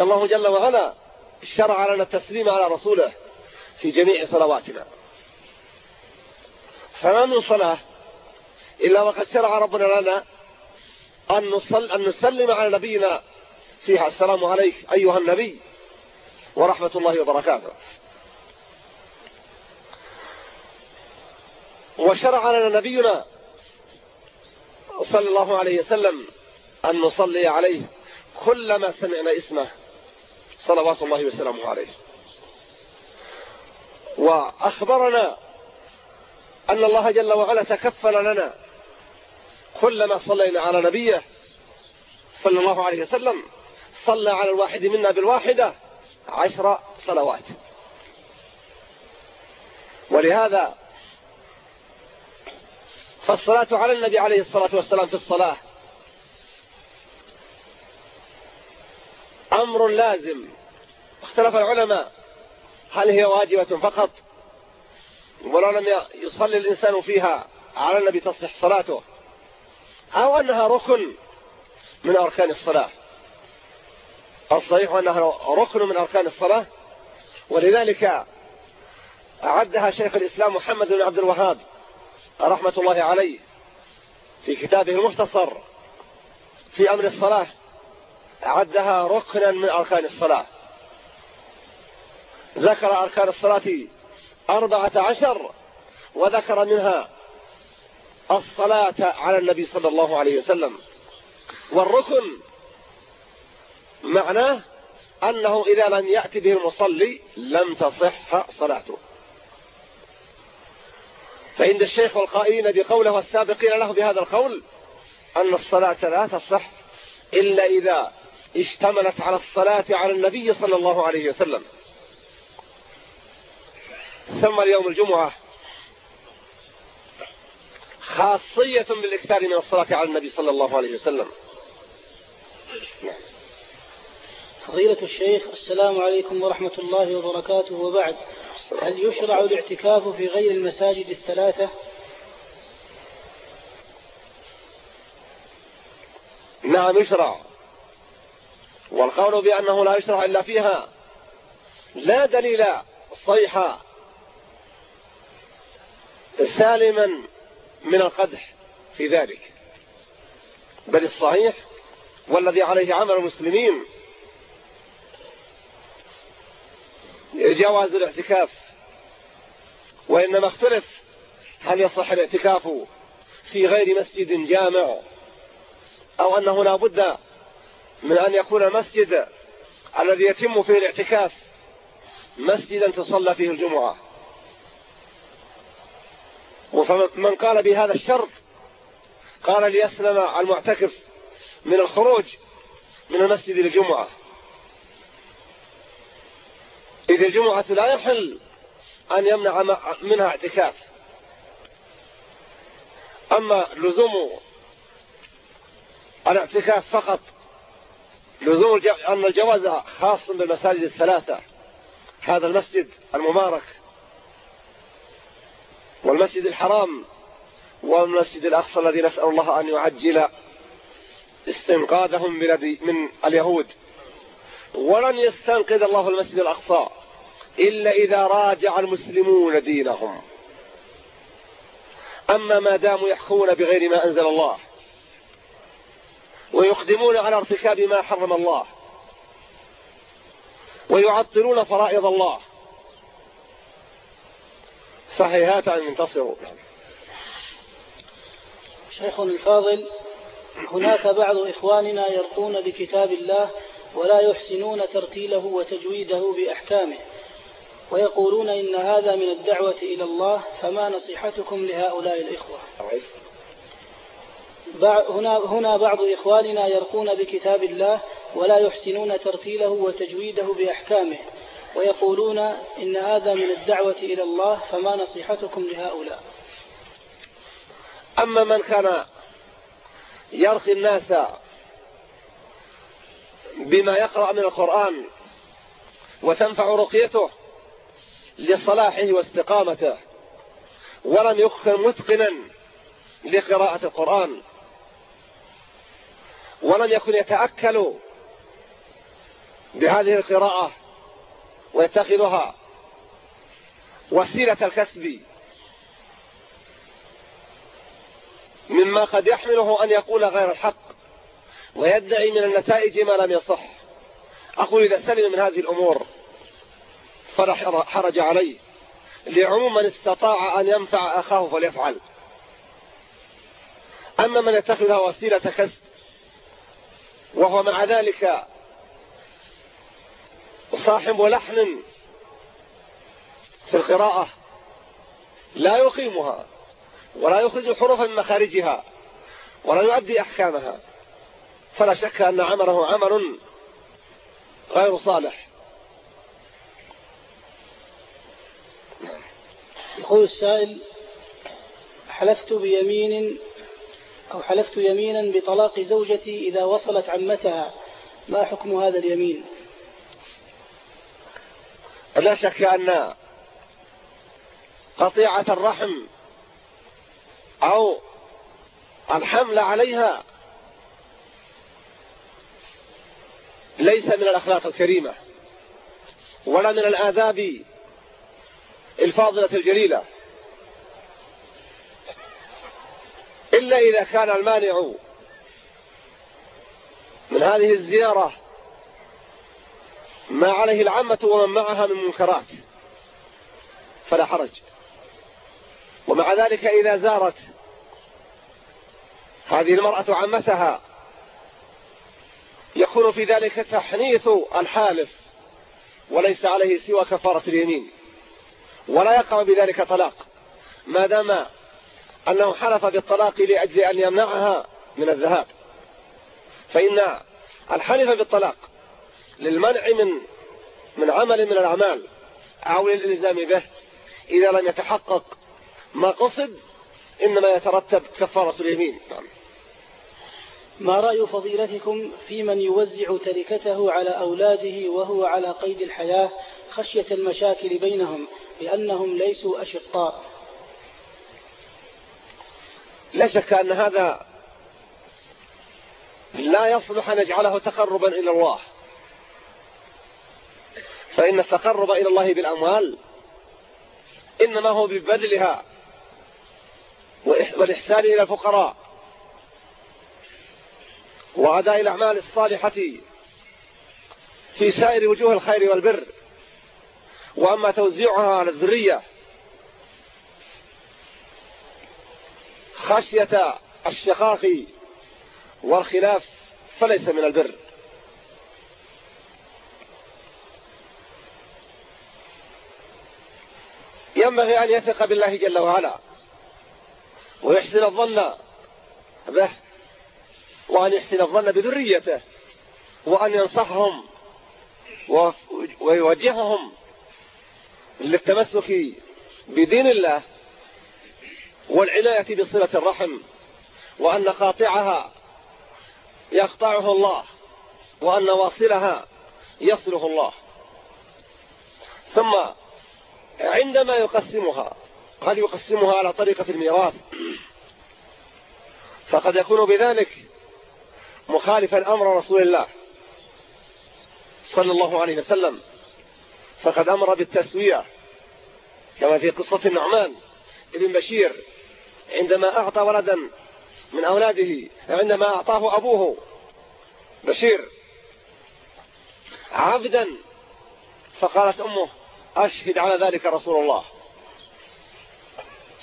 الله جل وعلا شرع لنا التسليم على رسوله في جميع صلواتنا. فما من صلاة إلا وقد شرع ربنا لنا أن, نصل أن نسلم على نبينا فيها السلام عليك أيها النبي ورحمة الله وبركاته. وشرع لنا نبينا صلى الله عليه وسلم أن نصلي عليه كلما سمعنا اسمه صلوات الله وسلامه عليه. وأخبرنا أن الله جل وعلا تكفل لنا كلما صلينا على نبيه صلى الله عليه وسلم صلى على الواحد منا بالواحدة عشر صلوات. ولهذا فالصلاة على النبي عليه الصلاة والسلام في الصلاة أمر لازم. اختلف العلماء. هل هي واجبة فقط؟ ولو لم يصلي الإنسان فيها على النبي تصح صلاته؟ أو أنها ركن من أركان الصلاة؟ الصحيح أنها ركن من أركان الصلاة ولذلك أعدها شيخ الإسلام محمد بن عبد الوهاب رحمة الله عليه في كتابه المختصر في أمر الصلاة أعدها ركنا من أركان الصلاة. ذكر أركان الصلاة أربعة عشر وذكر منها الصلاة على النبي صلى الله عليه وسلم والركن معناه أنه إذا لم يأتي به المصلي لم تصح صلاته. فإن الشيخ والقائلين بقوله والسابقين له بهذا القول أن الصلاة لا تصح إلا إذا اشتملت على الصلاة على النبي صلى الله عليه وسلم. ثم اليوم الجمعة خاصية بالإكثار من الصلاة على النبي صلى الله عليه وسلم. فضيلة الشيخ السلام عليكم ورحمة الله وبركاته. وبعد هل يشرع الاعتكاف في غير المساجد الثلاثة؟ نعم يشرع. والقول بأنه لا يشرع إلا فيها لا دليل صيحة سالما من القدح في ذلك. بل الصحيح والذي عليه عمل المسلمين جواز الاعتكاف. وإنما اختلف هل يصح الاعتكاف في غير مسجد جامع أو أنه لا بد من أن يكون المسجد الذي يتم فيه الاعتكاف مسجدا تصلى فيه الجمعة. ومن قال بهذا الشرط قال ليسلم المعتكف من الخروج من المسجد للجمعة. إذ الجمعة لا يحل أن يمنع منها اعتكاف. أما لزوم الاعتكاف فقط لزوم أن الجواز خاص بالمساجد الثلاثة هذا المسجد المبارك والمسجد الحرام والمسجد الأقصى الذي نسأل الله أن يعجل استنقاذهم من اليهود. ولن يستنقذ الله المسجد الأقصى إلا إذا راجع المسلمون دينهم. أما ما داموا يحكمون بغير ما أنزل الله ويقدمون على ارتكاب ما حرم الله ويعطلون فرائض الله فهيهات أن ينتصروا. شيخنا الفاضل هناك بعض إخواننا يرقون بكتاب الله ولا يحسنون ترتيله وتجويده بأحكامه. ويقولون إن هذا من الدعوة إلى الله فما نصيحتكم لهؤلاء الإخوة؟ هنا هنا بعض إخواننا يرقون بكتاب الله ولا يحسنون ترتيله وتجويده بأحكامه. ويقولون إن هذا من الدعوة إلى الله فما نصيحتكم لهؤلاء؟ أما من كان يرقي الناس بما يقرأ من القرآن وتنفع رقيته لصلاحه واستقامته ولم يكن متقنا لقراءة القرآن ولم يكن يتأكل بهذه القراءة ويتخذها وسيلة الكسب مما قد يحمله أن يقول غير الحق. ويدعي من النتائج ما لم يصح. أقول إذا سلم من هذه الأمور فلا حرج عليه. لعموم من استطاع أن ينفع أخاه فليفعل. أما من يتخذها وسيلة كسب وهو مع ذلك صاحب لحن في القراءة لا يقيمها ولا يخرج حروفا من مخارجها ولا يؤدي أحكامها. فلا شك أن عمله عمل غير صالح. يقول السائل حلفت بيمين أو حلفت يمينا بطلاق زوجتي إذا وصلت عمتها ما حكم هذا اليمين؟ لا شك أن قطيعة الرحم أو الحمل عليها ليس من الأخلاق الكريمة ولا من الآداب الفاضلة الجليلة. إلا إذا كان المانع من هذه الزيارة ما عليه العامة ومن معها من منكرات فلا حرج. ومع ذلك إذا زارت هذه المرأة عمتها يكون في ذلك تحنيث الحالف وليس عليه سوى كفارة اليمين ولا يقع بذلك طلاق ما دام أنه حلف بالطلاق لأجل أن يمنعها من الذهاب فإن الحلف بالطلاق للمنع من من عمل من الأعمال أو للإلزام به إذا لم يتحقق ما قصد إنما يترتب كفارة اليمين نعم. ما رأي فضيلتكم في من يوزع تركته على أولاده وهو على قيد الحياة خشية المشاكل بينهم لأنهم ليسوا أشقاء؟ لا شك أن هذا لا يصلح أن نجعله تقربا إلى الله. فإن التقرب إلى الله بالأموال إنما هو ببذلها والإحسان إلى الفقراء. وأداء الأعمال الصالحة في سائر وجوه الخير والبر. وأما توزيعها على الذرية خشية الشقاق والخلاف فليس من البر. ينبغي أن يثق بالله جل وعلا ويحسن الظن به وأن يحسن الظن بذريته وأن ينصحهم ويوجههم للتمسك بدين الله والعناية بصلة الرحم وأن قاطعها يقطعه الله وأن واصلها يصله الله. ثم عندما يقسمها قد يقسمها على طريقة الميراث فقد يكون بذلك مخالفا أمر رسول الله صلى الله عليه وسلم. فقد أمر بالتسوية كما في قصة النعمان ابن بشير عندما أعطى ولدا من أولاده عندما أعطاه أبوه بشير عبدا فقالت أمه أشهد على ذلك رسول الله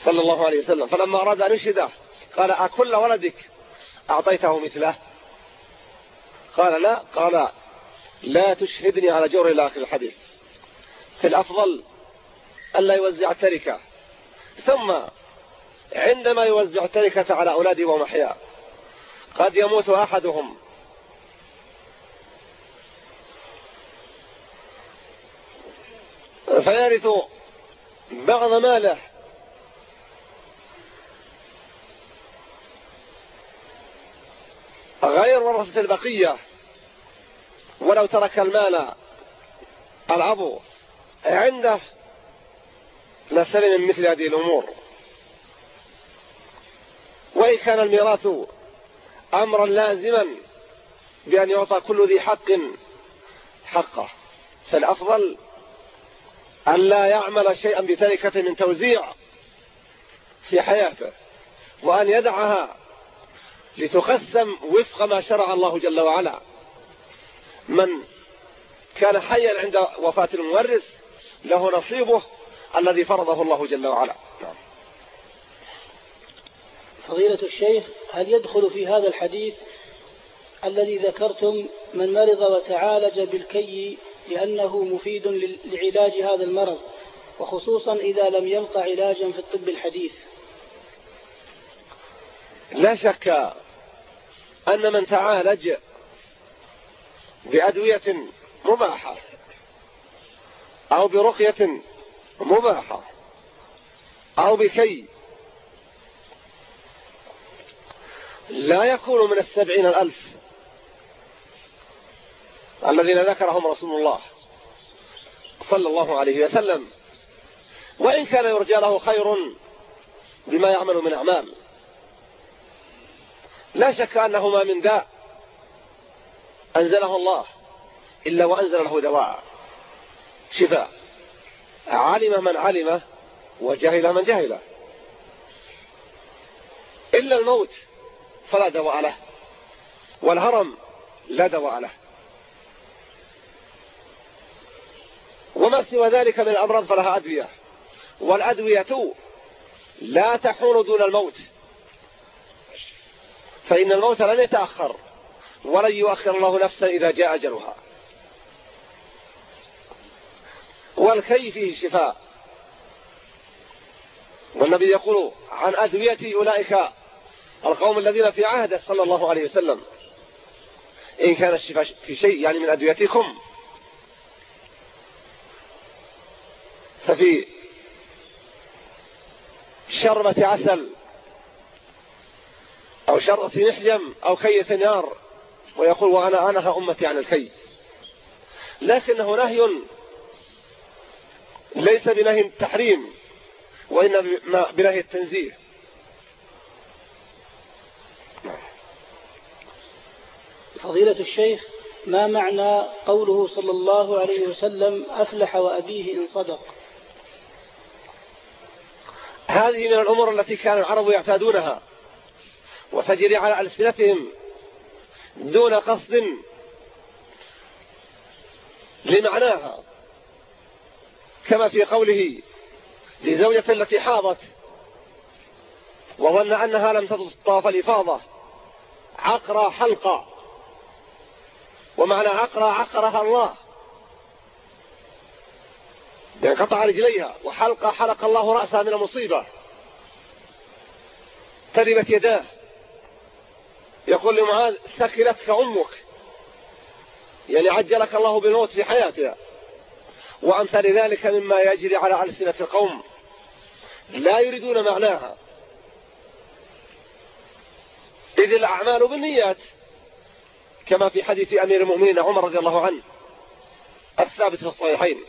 صلى الله عليه وسلم. فلما أراد أن يشهده قال أكل ولدك؟ أعطيته مثله. قال لا قال لا تشهدني على جور إلى آخر الحديث. في الأفضل ألا يوزع التركة ثم عندما يوزع التركة على أولاده ومحيا قد يموت أحدهم. فيرث بعض ماله. غير ورثة البقية. ولو ترك المال الأب عنده لسلم من مثل هذه الأمور. وإن كان الميراث أمرا لازما بأن يعطى كل ذي حق حقه. فالأفضل أن لا يعمل شيئا بتركة من توزيع في حياته وأن يدعها لتقسم وفق ما شرع الله جل وعلا. من كان حيا عند وفاة المورث له نصيبه الذي فرضه الله جل وعلا نعم. فضيلة الشيخ هل يدخل في هذا الحديث الذي ذكرتم من مرض وتعالج بالكي لأنه مفيد لعلاج هذا المرض وخصوصا إذا لم يلقى علاجا في الطب الحديث لا شك أن من تعالج بأدوية مباحة أو برقية مباحة أو بكي. لا يكون من السبعين الألف الذين ذكرهم رسول الله صلى الله عليه وسلم. وإن كان يرجى له خير بما يعمل من أعمال. لا شك أنه ما من داء. أنزله الله إلا وأنزل له دواء. شفاء. علم من علمه وجهل من جهله إلا الموت فلا دواء له والهرم لا دواء له. وما سوى ذلك من الأمراض فلها أدوية. والأدوية لا تحول دون الموت. فإن الموت لن يتأخر. ولن يؤخر الله نفسا إذا جاء أجلها. والكي فيه شفاء. والنبي يقول عن أدوية أولئك القوم الذين في عهده صلى الله عليه وسلم. إن كان الشفاء في شيء يعني من أدويتكم ففي شربة عسل أو شربة محجم أو كية نار ويقول وأنا أنهى أمتي عن الكي لكنه نهي ليس بنهي التحريم وإنما بنهي التنزيه. فضيلة الشيخ ما معنى قوله صلى الله عليه وسلم أفلح وأبيه إن صدق؟ هذه من الأمور التي كان العرب يعتادونها وتجري على ألسنتهم. دون قصد لمعناها كما في قوله لزوجة التي حاضت وظن أنها لم تطاف الإفاضة عقرى حلقة ومعنى عقرى عقرها الله. يعني قطع رجليها وحلقة حلق الله رأسها من المصيبة. تربت يداه. يقول لمعاذ سكلتك أمك. يعني عجلك الله بالموت في حياتها. وأمثال ذلك مما يجري على ألسنة القوم. لا يريدون معناها. إذ الأعمال بالنيات كما في حديث أمير المؤمنين عمر رضي الله عنه الثابت في الصحيحين.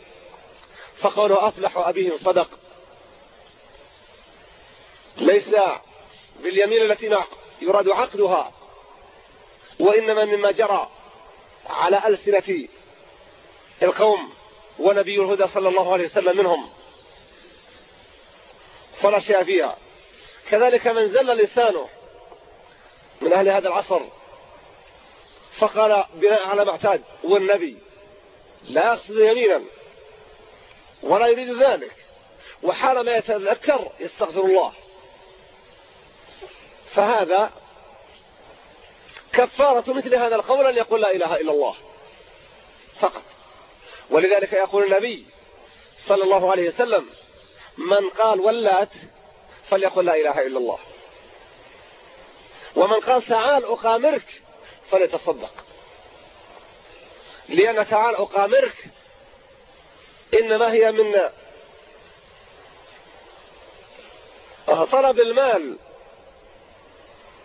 فقوله أفلح أبيه صدق. ليس باليمين التي يراد عقدها وإنما مما جرى على ألسنة القوم ونبي الهدى صلى الله عليه وسلم منهم. فلا شيء فيها. كذلك من زل لسانه من أهل هذا العصر فقال بناء على ما اعتاد والنبي لا يقصد يمينا ولا يريد ذلك وحال ما يتذكر يستغفر الله. فهذا كفارة مثل هذا القول أن يقول لا إله إلا الله. فقط. ولذلك يقول النبي صلى الله عليه وسلم من قال ولات فليقل لا إله إلا الله. ومن قال تعال أقامرك فليتصدق. لأن تعال أقامرك إنما هي من طلب المال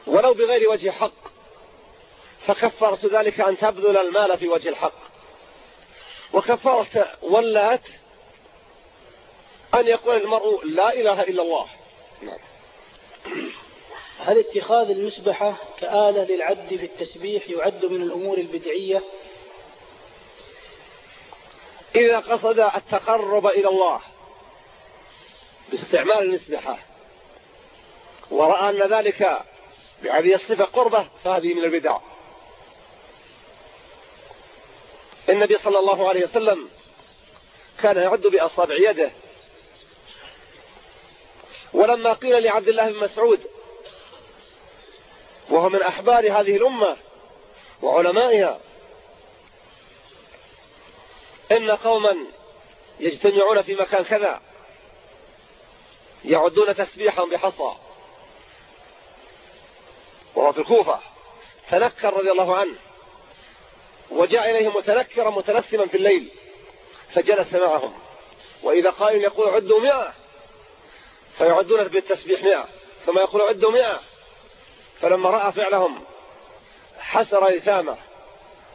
ولو بغير وجه حق. فكفرت ذلك أن تبذل المال في وجه الحق. وكفرت ولات أن يقول المرء لا إله إلا الله. نعم. هل اتخاذ المسبحة كآلة للعد في التسبيح يعد من الأمور البدعية. إذا قصد التقرب إلى الله باستعمال المسبحة ورأى أن ذلك بهذه الصفة قربة فهذه من البدع. النبي صلى الله عليه وسلم كان يعد بأصابع يده. ولما قيل لعبد الله بن مسعود وهو من أحبار هذه الأمة وعلمائها إن قوما يجتمعون في مكان كذا يعدون تسبيحا بحصى. وهو في الكوفة. تنكر رضي الله عنه. وجاء إليهم متنكرا متنسما في الليل فجلس معهم. وإذا قائل يقول عدوا مئة فيعدون بالتسبيح مئة. ثم يقول عدوا مئة فلما رأى فعلهم حسر إثامة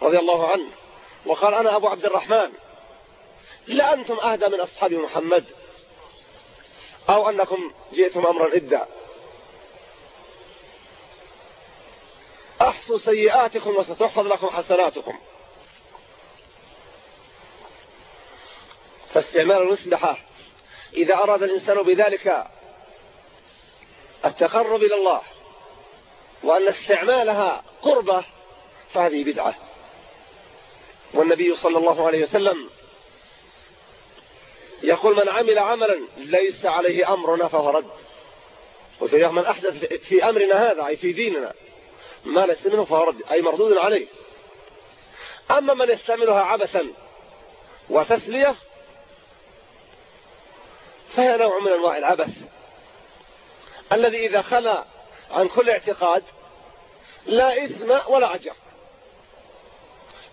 رضي الله عنه وقال أنا أبو عبد الرحمن لا أنتم أهدى من أصحاب محمد أو أنكم جئتم أمرا إدا. أحصوا سيئاتكم وستحفظ لكم حسناتكم. فاستعمال المسبحة إذا أراد الإنسان بذلك التقرب إلى الله وأن استعمالها قربة فهذه بدعة. والنبي صلى الله عليه وسلم يقول من عمل عملا ليس عليه أمرنا فهو رد. وفي من أحدث في أمرنا هذا أي في ديننا ما ليس منه فهو رد. أي مردود عليه. أما من يستعملها عبثا وتسلية فهي نوع من أنواع العبث. الذي إذا خلى عن كل اعتقاد لا إثم ولا أجر.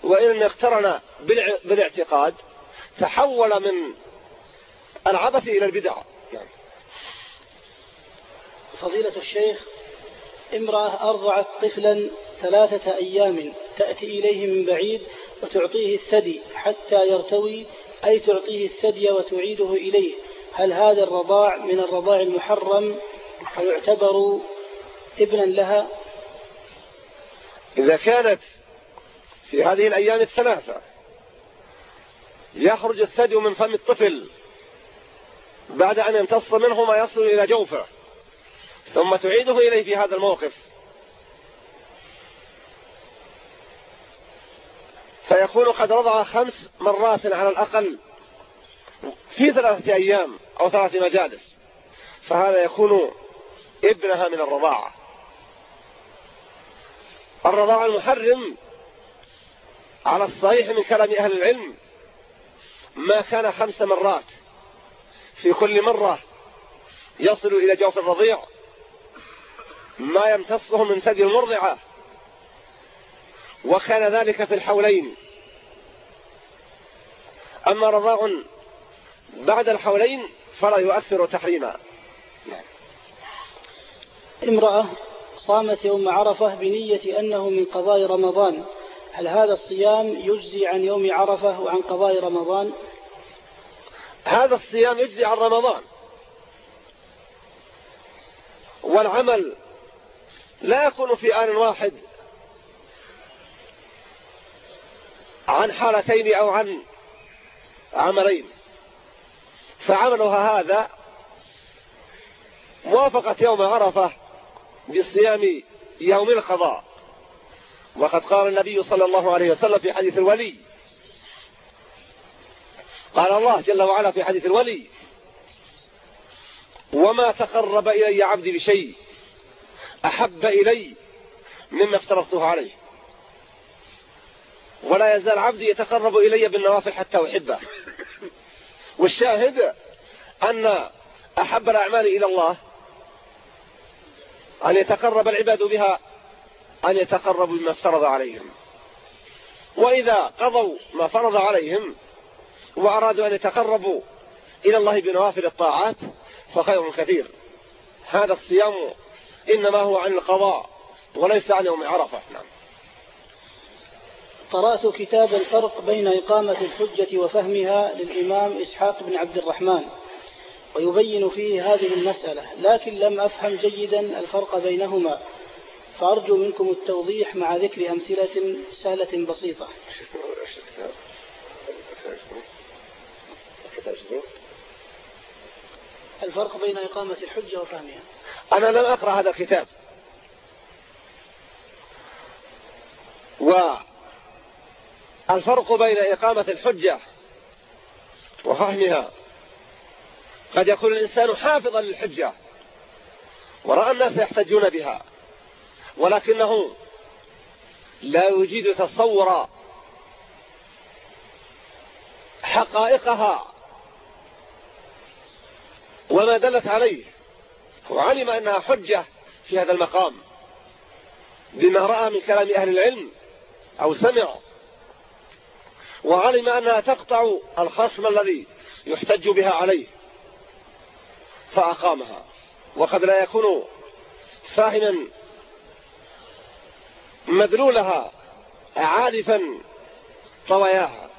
وإن اقترن بالاعتقاد تحول من العبث إلى البدع. نعم. فضيلة الشيخ امرأة أرضعت طفلا ثلاثة أيام تأتي إليه من بعيد وتعطيه الثدي حتى يرتوي أي تعطيه الثدي وتعيده إليه. هل هذا الرضاع من الرضاع المحرم ويعتبر ابنا لها؟ إذا كانت في هذه الأيام الثلاثة يخرج الثدي من فم الطفل بعد أن يمتص منه ما يصل إلى جوفه ثم تعيده إليه في هذا الموقف. فيكون قد رضع خمس مرات على الأقل في ثلاثة أيام أو ثلاث مجالس. فهذا يكون ابنها من الرضاعة الرضاعة المحرم على الصحيح من كلام أهل العلم ما كان خمس مرات. في كل مرة يصل إلى جوف الرضيع ما يمتصه من ثدي المرضعة وكان ذلك في الحولين. أما رضاع بعد الحولين فلا يؤثر تحريما. امرأة صامت يوم عرفة بنية أنه من قضاء رمضان. هل هذا الصيام يجزي عن يوم عرفة وعن قضاء رمضان؟ هذا الصيام يجزي عن رمضان. والعمل لا يكون في آن واحد عن حالتين أو عن عملين. فعملها هذا موافقة يوم عرفة بصيام يوم القضاء. وقد قال النبي صلى الله عليه وسلم في حديث الولي. قال الله جل وعلا في حديث الولي وما تقرب إلي عبدي بشيء أحب إلي مما افترضته عليه. ولا يزال عبدي يتقرب إلي بالنوافل حتى أحبه. والشاهد أن أحب الأعمال إلى الله أن يتقرب العباد بها أن يتقربوا بما افترض عليهم. وإذا قضوا ما فرض عليهم وأرادوا أن يتقربوا إلى الله بنوافل الطاعات فخير كثير. هذا الصيام إنما هو عن القضاء وليس عن يوم عرفة. نعم. قرأت كتاب الفرق بين إقامة الحجة وفهمها للإمام إسحاق بن عبد الرحمن ويبين فيه هذه المسألة. لكن لم أفهم جيدا الفرق بينهما فأرجو منكم التوضيح مع ذكر أمثلة سهلة بسيطة. الفرق بين إقامة الحجة وفهمها. أنا لم أقرأ هذا الكتاب. والفرق بين إقامة الحجة وفهمها. قد يكون الإنسان حافظا للحجة ورأى الناس يحتجون بها ولكنه لا يجيد تصور حقائقها وما دلت عليه. وعلم أنها حجة في هذا المقام. بما رأى من كلام أهل العلم أو سمع. وعلم أنها تقطع الخصم الذي يحتج بها عليه. فأقامها. وقد لا يكون فاهما مدلولها عارفا طوياها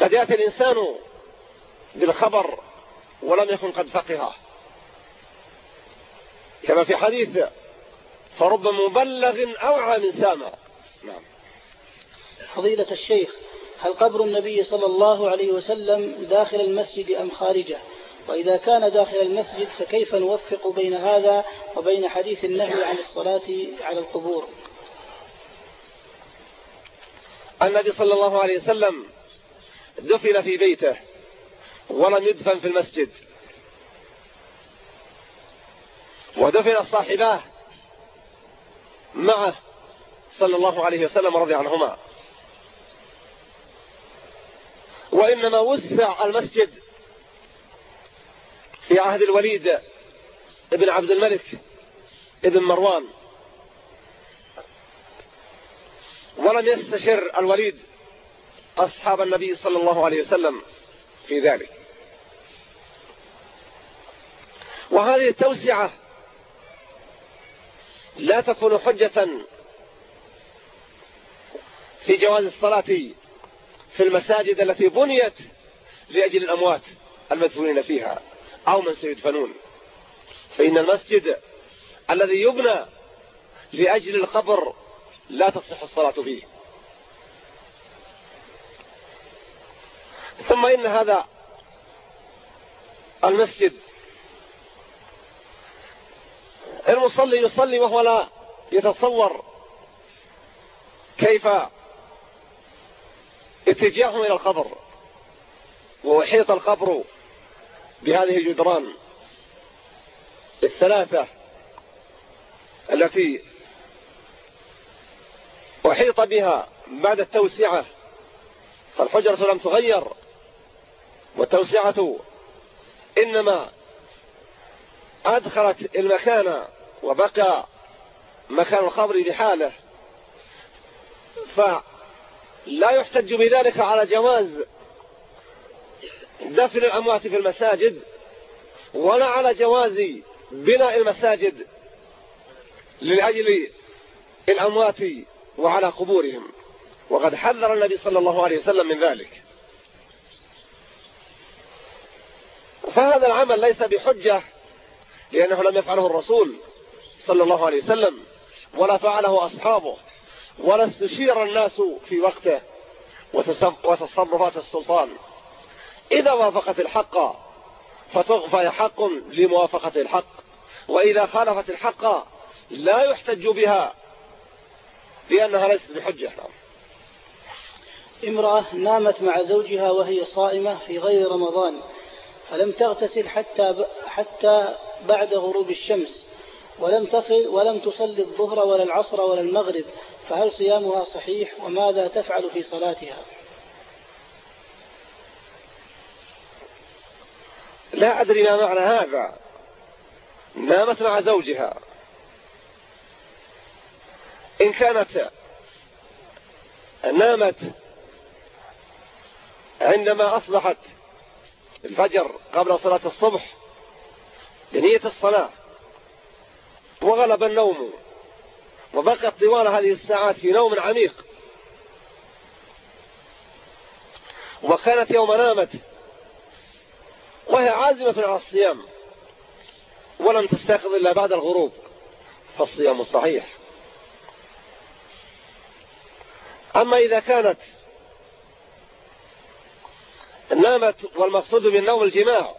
قد يأتي الإنسان بالخبر ولم يكن قد فقهه كما في حديث فرب مبلغ أوعى من سامع نعم. فضيلة الشيخ هل قبر النبي صلى الله عليه وسلم داخل المسجد أم خارجه؟ وإذا كان داخل المسجد فكيف نوفق بين هذا وبين حديث النهي عن الصلاة على القبور؟ النبي صلى الله عليه وسلم دفن في بيته. ولم يدفن في المسجد. ودفن صاحباه معه صلى الله عليه وسلم رضي عنهما. وإنما وسع المسجد في عهد الوليد ابن عبد الملك ابن مروان. ولم يستشر الوليد أصحاب النبي صلى الله عليه وسلم. في ذلك. وهذه التوسعة لا تكون حجة في جواز الصلاة في المساجد التي بنيت لأجل الأموات المدفونين فيها أو من سيدفنون. فإن المسجد الذي يبنى لأجل القبر لا تصح الصلاة فيه. ثم إن هذا المسجد المصلي يصلي وهو لا يتصور كيف اتجاههم إلى القبر وأحيط القبر بهذه الجدران الثلاثة التي أحيط بها بعد التوسعة. فالحجرة لم تغير. والتوسعة إنما أدخلت المكان وبقى مكان القبر بحاله فلا يحتج بذلك على جواز دفن الأموات في المساجد ولا على جواز بناء المساجد لأجل الأموات وعلى قبورهم. وقد حذر النبي صلى الله عليه وسلم من ذلك. فهذا العمل ليس بحجة لأنه لم يفعله الرسول صلى الله عليه وسلم ولا فعله أصحابه ولا استشير الناس في وقته وتصرفات السلطان. إذا وافقت الحق فتغفى حق لموافقة الحق وإذا خالفت الحق لا يحتج بها لأنها ليست بحجة. امرأة نامت مع زوجها وهي صائمة في غير رمضان. فلم تغتسل حتى حتى بعد غروب الشمس؟ ولم تصل ولم تصلي الظهر ولا العصر ولا المغرب فهل صيامها صحيح؟ وماذا تفعل في صلاتها؟ لا أدري ما معنى هذا. نامت مع زوجها. إن كانت نامت عندما أصبحت الفجر قبل صلاة الصبح بنية الصلاة وغلب النوم وبقت طوال هذه الساعات في نوم عميق. وكانت يوم نامت وهي عازمة على الصيام ولم تستيقظ إلا بعد الغروب فالصيام صحيح. أما إذا كانت نامت والمقصود بالنوم الجماع.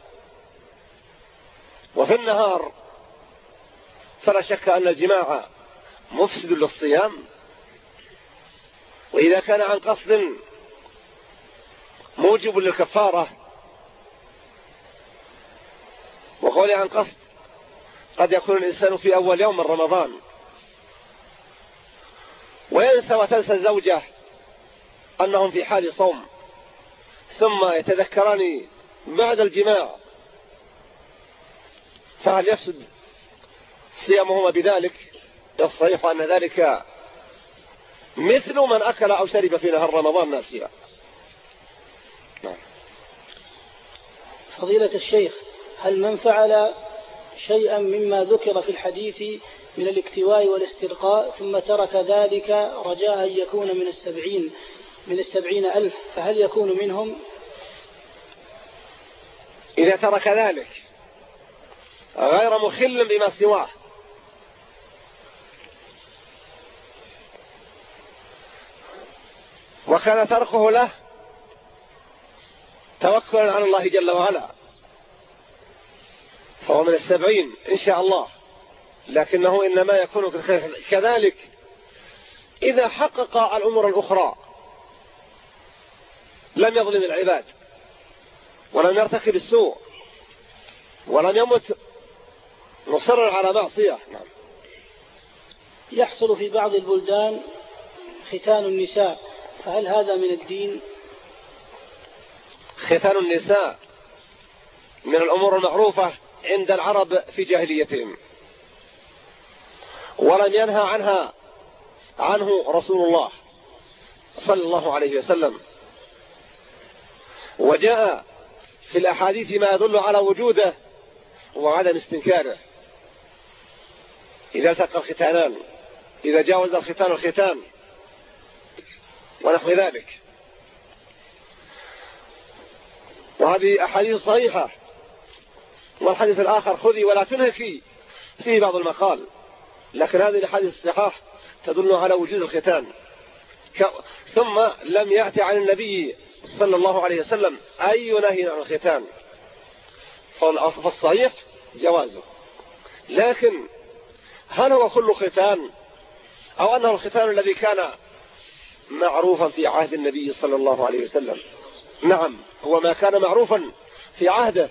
وفي النهار فلا شك أن الجماع مفسد للصيام. وإذا كان عن قصد موجب للكفارة وقولي عن قصد قد يكون الإنسان في أول يوم من رمضان. وينسى وتنسى الزوجة أنهم في حال صوم. ثم يتذكران بعد الجماع. فهل يفسد صيامهما بذلك؟ الصحيح أن ذلك مثل من أكل أو شرب في نهار رمضان ناسيا. نعم. فضيلة الشيخ هل من فعل شيئا مما ذكر في الحديث من الاكتواء والاسترقاء ثم ترك ذلك رجاء أن يكون من السبعين؟ من السبعين ألف فهل يكون منهم؟ إذا ترك ذلك غير مخل بما سواه. وكان تركه له توكلا على الله جل وعلا. فهو من السبعين إن شاء الله. لكنه إنما يكون كذلك إذا حقق الأمور الأخرى لم يظلم العباد ولم يرتكب السوء ولم يمت مصرا على معصية. نعم. يحصل في بعض البلدان ختان النساء فهل هذا من الدين؟ ختان النساء من الأمور المعروفة عند العرب في جاهليتهم ولم ينهى عنها عنه رسول الله صلى الله عليه وسلم. وجاء في الأحاديث ما يدل على وجوده وعدم استنكاره. إذا التقى الختانان إذا جاوز الختان الختان ونحو ذلك. وهذه أحاديث صحيحة. والحديث الآخر خذي ولا تنهكي فيه بعض المقال. لكن هذه الأحاديث الصحاح تدل على وجود الختان. ثم لم يأتي عن النبي صلى الله عليه وسلم أي نهي عن الختان فالصحيح جوازه لكن هل هو كل ختان أو أنه الختان الذي كان معروفا في عهد النبي صلى الله عليه وسلم نعم هو ما كان معروفا في عهده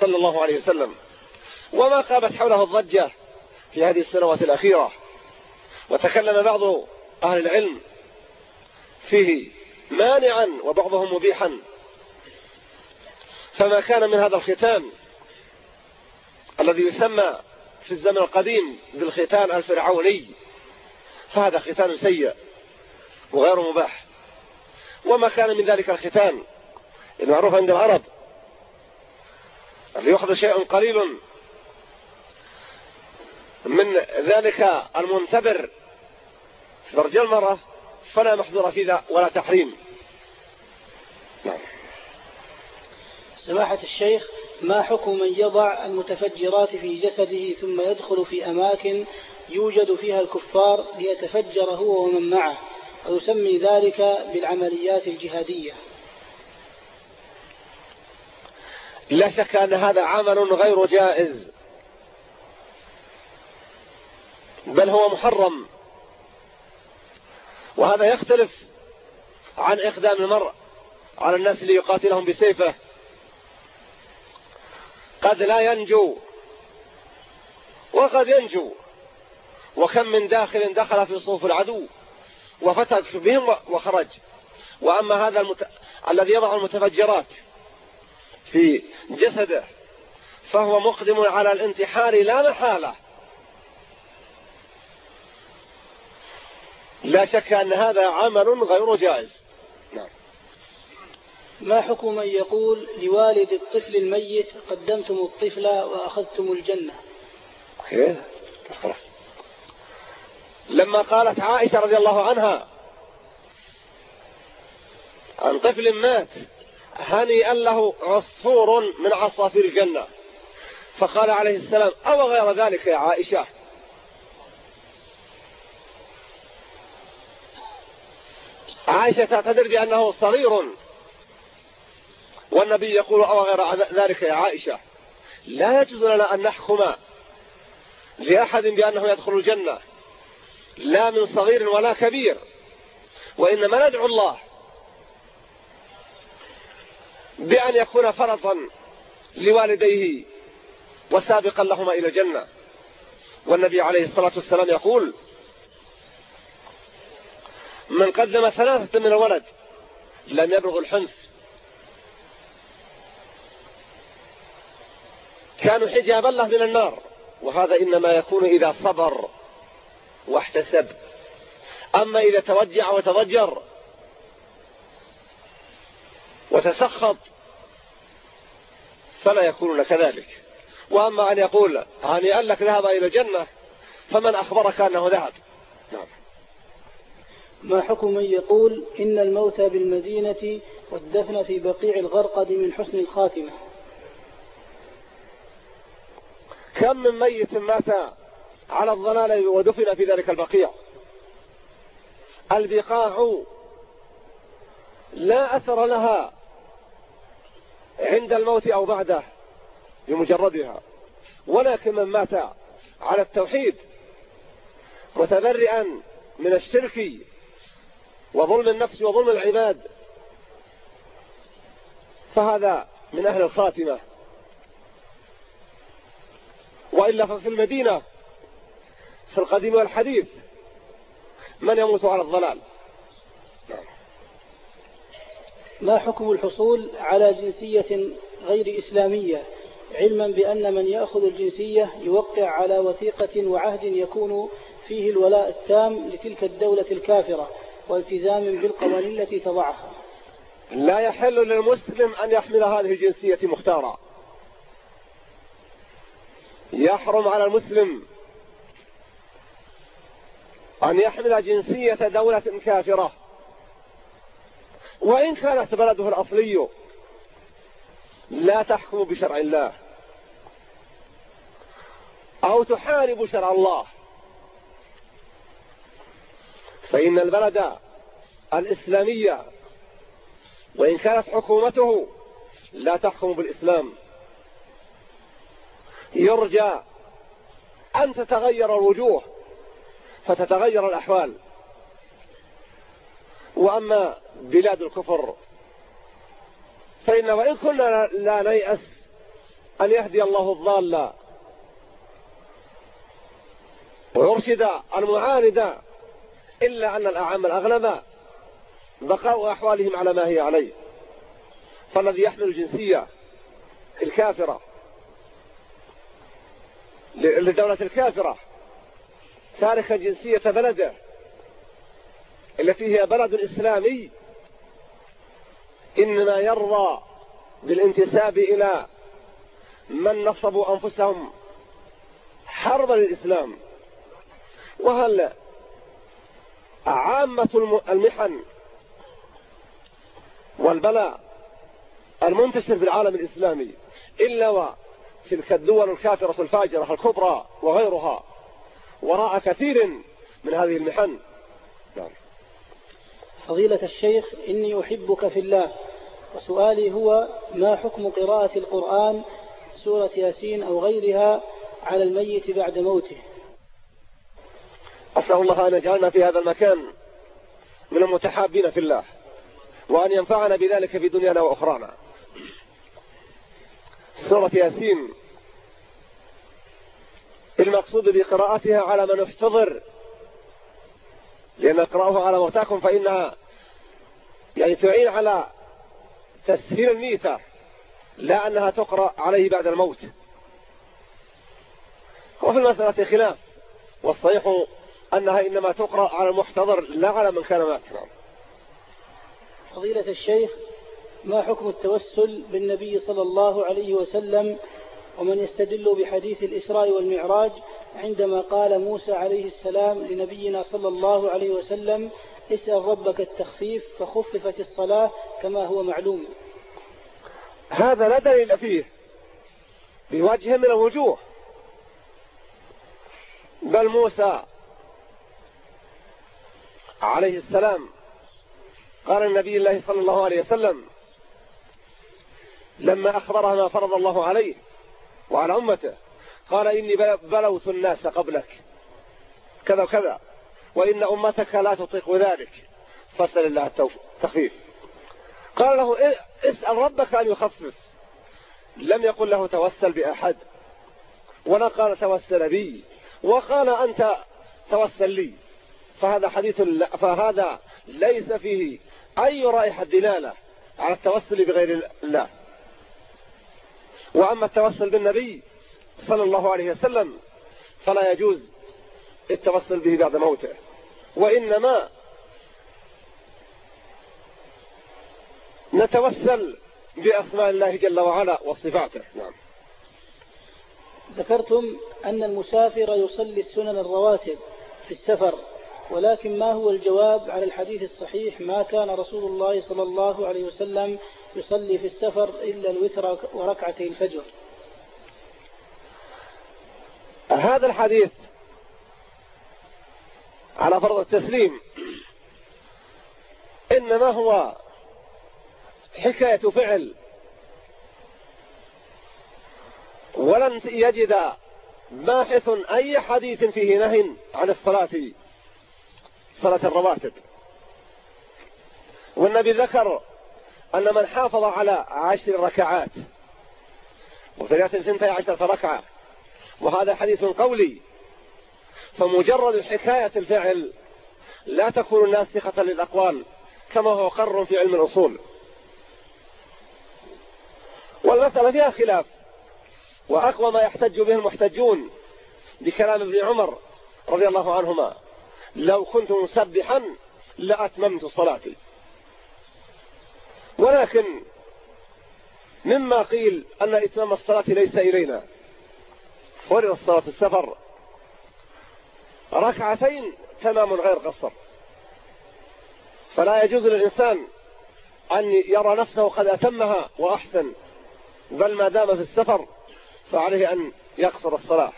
صلى الله عليه وسلم وما قامت حوله الضجة في هذه السنوات الأخيرة وتكلم بعض أهل العلم فيه مانعا وبعضهم مبيحا. فما كان من هذا الختان الذي يسمى في الزمن القديم بالختان الفرعوني فهذا ختان سيء وغير مباح. وما كان من ذلك الختان المعروف عند العرب أن يأخذ شيء قليل من ذلك المنتبر في فرج المرأة فلا محظور في ذا ولا تحريم. نعم. سماحة الشيخ ما حكم من يضع المتفجرات في جسده ثم يدخل في أماكن يوجد فيها الكفار ليتفجر هو ومن معه؟ ويسمي ذلك بالعمليات الجهادية؟ لا شك أن هذا عمل غير جائز. بل هو محرم. وهذا يختلف عن إقدام المرء على الناس اللي يقاتلهم بسيفة. قد لا ينجو وقد ينجو. وكم من داخل دخل في صوف العدو وفتك بهم وخرج. وأما هذا المت... الذي يضع المتفجرات في جسده فهو مقدم على الانتحار لا محالة. لا شك أن هذا عمل غير جائز. نعم. ما حكم من يقول لوالد الطفل الميت قدمتم الطفل وأخذتم الجنة؟ خير خلاص. لما قالت عائشة رضي الله عنها عن طفل مات هنيئا له عصفور من عصافير الجنة. فقال عليه السلام أو غير ذلك يا عائشة؟ عائشة تعتذر بأنه صغير. والنبي يقول أو غير ذلك يا عائشة. لا يجوز لنا أن نحكم لأحد بأنه يدخل الجنة. لا من صغير ولا كبير. وإنما ندعو الله بأن يكون فرضا لوالديه وسابقا لهما إلى الجنة. والنبي عليه الصلاة والسلام يقول من قدم ثلاثة من الولد. لم يبلغ الحنث. كانوا حجابا له من النار. وهذا إنما يكون إذا صبر واحتسب. أما إذا توجع وتضجر وتسخط فلا يكون كذلك وأما أن يقول هنيئا لك ذهب إلى الجنة فمن أخبرك أنه ذهب. ما حكم من يقول إن الموت بالمدينة والدفن في بقيع الغرقد من حسن الخاتمة؟ كم من ميت مات على الضلال ودفن في ذلك البقيع؟ البقاع لا أثر لها عند الموت أو بعده بمجردها ولكن من مات على التوحيد متبرئا من الشرك وظلم النفس وظلم العباد. فهذا من أهل الخاتمة. وإلا ففي المدينة في القديم والحديث من يموت على الضلال؟ ما حكم الحصول على جنسية غير إسلامية؟ علما بأن من يأخذ الجنسية يوقع على وثيقة وعهد يكون فيه الولاء التام لتلك الدولة الكافرة. والتزام بالقوانين التي تضعها. لا يحل للمسلم أن يحمل هذه الجنسية مختارة يحرم على المسلم أن يحمل جنسية دولة كافرة. وإن كانت بلده الأصلي لا تحكم بشرع الله. أو تحارب شرع الله. فإن البلد الإسلامية وإن كانت حكومته لا تحكم بالإسلام يرجى أن تتغير الوجوه فتتغير الأحوال. وأما بلاد الكفر فإن وإن كنا لا نيأس أن يهدي الله الضال ويرشد المعاند إلا أن الأعم الأغلب بقاء أحوالهم على ما هي عليه. فالذي يحمل الجنسية الكافرة للدولة الكافرة تارك جنسية بلده التي هي بلد إسلامي إنما يرضى بالانتساب إلى من نصبوا أنفسهم حربا للإسلام. وهل عامة المحن والبلاء المنتشر في العالم الإسلامي إلا وتلك الدول الكافرة الفاجرة الكبرى وغيرها وراء كثير من هذه المحن. نعم. فضيلة الشيخ إني أحبك في الله. وسؤالي هو ما حكم قراءة القرآن سورة ياسين أو غيرها على الميت بعد موته؟ أسأل الله أن يجعلنا في هذا المكان من المتحابين في الله وأن ينفعنا بذلك في دنيانا وأخرانا. سورة ياسين. المقصود بقراءتها على من احتضر. لأن اقرأوها على موتاكم فإنها يعني تعين على تسهيل الميتة لا أنها تقرأ عليه بعد الموت. وفي المسألة خلاف والصحيح أنها إنما تقرأ على المحتضر لا على من كان مات نعم فضيلة الشيخ ما حكم التوسل بالنبي صلى الله عليه وسلم ومن يستدل بحديث الإسراء والمعراج عندما قال موسى عليه السلام لنبينا صلى الله عليه وسلم اسأل ربك التخفيف فخففت الصلاة كما هو معلوم هذا لا دليل فيه بوجه من الوجوه. بل موسى عليه السلام. قال النبي الله صلى الله عليه وسلم لما أخبرها ما فرض الله عليه وعلى أمته قال إني بلوت الناس قبلك كذا وكذا وإن أمتك لا تطيق ذلك فاسأل الله التخفيف. قال له اسأل ربك أن يخفف. لم يقل له توسل بأحد. ولا قال توسل بي. وقال أنت توسل لي. فهذا حديث فهذا ليس فيه أي رائحة دلالة على التوسل بغير الله. وأما التوسل بالنبي صلى الله عليه وسلم فلا يجوز التوسل به بعد موته. وإنما نتوسل بأسماء الله جل وعلا وصفاته. نعم. ذكرتم أن المسافر يصلي السنن الرواتب في السفر. ولكن ما هو الجواب على الحديث الصحيح ما كان رسول الله صلى الله عليه وسلم يصلي في السفر إلا الوتر وركعتي الفجر؟ هذا الحديث على فرض التسليم إنما هو حكاية فعل ولن يجد باحث أي حديث فيه نهي عن الصلاة. صلاة الرواتب. والنبي ذكر أن من حافظ على عشر ركعات وثلاث ثنتي عشرة ركعة وهذا حديث قولي فمجرد حكاية الفعل لا تكون ناسخة للأقوال كما هو قر في علم الأصول. والمسألة فيها خلاف وأقوى ما يحتج به المحتجون بكلام ابن عمر رضي الله عنهما. لو كنت مسبحا لأتممت صلاتي. ولكن مما قيل أن إتمام الصلاة ليس إلينا فرض الصلاة السفر ركعتين تمام غير قصر. فلا يجوز للإنسان أن يرى نفسه قد أتمها وأحسن بل ما دام في السفر فعليه أن يقصر الصلاة.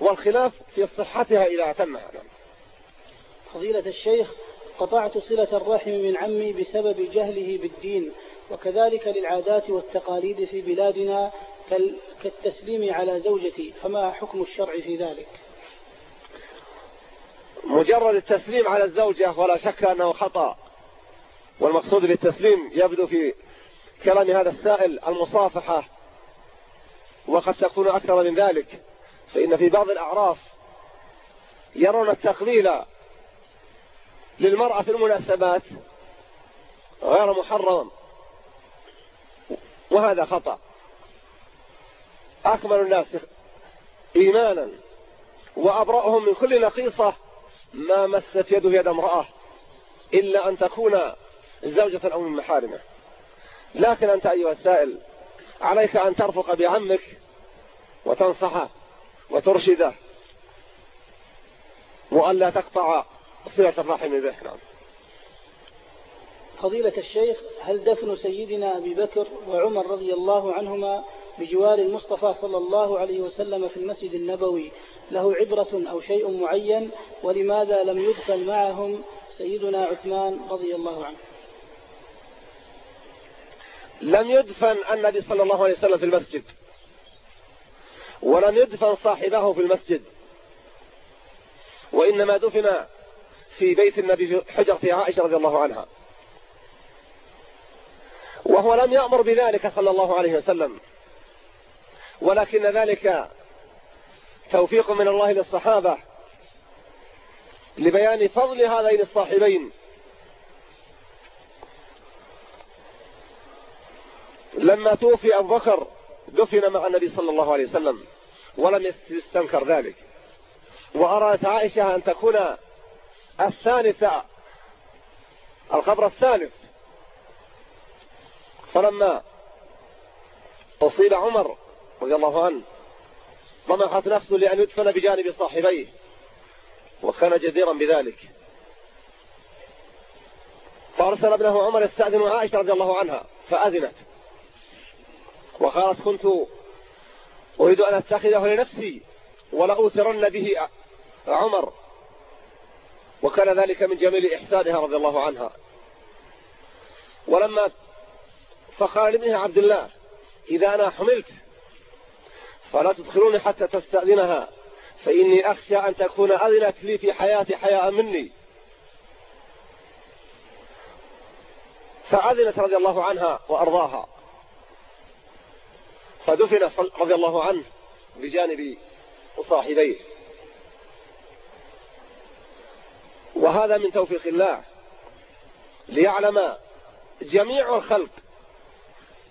والخلاف في صحتها إذا أتمها. فضيلة الشيخ قطعت صلة الرحم من عمي بسبب جهله بالدين وكذلك للعادات والتقاليد في بلادنا كالتسليم على زوجتي فما حكم الشرع في ذلك؟ مجرد التسليم على الزوجة ولا شك أنه خطأ والمقصود بالتسليم يبدو في كلام هذا السائل المصافحة وقد تكون أكثر من ذلك فإن في بعض الأعراف يرون التقليل للمرأة في المناسبات غير محرم. وهذا خطأ. أكمل الناس إيمانا وأبرأهم من كل نقيصة ما مست يده يد امرأة إلا أن تكون زوجة أو من محارمه. لكن أنت أيها السائل عليك أن ترفق بعمك وتنصحه وترشده وأن لا تقطع صلة الرحم به نعم فضيلة الشيخ هل دفن سيدنا أبي بكر وعمر رضي الله عنهما بجوار المصطفى صلى الله عليه وسلم في المسجد النبوي له عبرة أو شيء معين؟ ولماذا لم يدخل معهم سيدنا عثمان رضي الله عنه؟ لم يدفن النبي صلى الله عليه وسلم في المسجد. ولم يدفن صاحبه في المسجد. وإنما دفن في بيت النبي في حجرة عائشة رضي الله عنها. وهو لم يأمر بذلك صلى الله عليه وسلم. ولكن ذلك توفيق من الله للصحابة لبيان فضل هذين الصاحبين. لما توفي أبو بكر دفن مع النبي صلى الله عليه وسلم ولم يستنكر ذلك. وأرادت عائشة أن تكون الثالثة القبر الثالث. فلما أصيب عمر رضي الله عنه طمحت نفسه لأن يدفن بجانب صاحبيه وكان جديرا بذلك. فأرسل ابنه عمر يستأذن عائشة رضي الله عنها فأذنت. وقالت كنت أريد أن أتخذه لنفسي ولأوثرن به عمر. وكان ذلك من جميل إحسانها رضي الله عنها. ولما فقال لابنها عبد الله إذا أنا حملت فلا تدخلوني حتى تستأذنها فإني أخشى أن تكون أذنت لي في حياتي حياء مني. فأذنت رضي الله عنها وأرضاها. فدفن رضي الله عنه بجانب صاحبيه. وهذا من توفيق الله. ليعلم جميع الخلق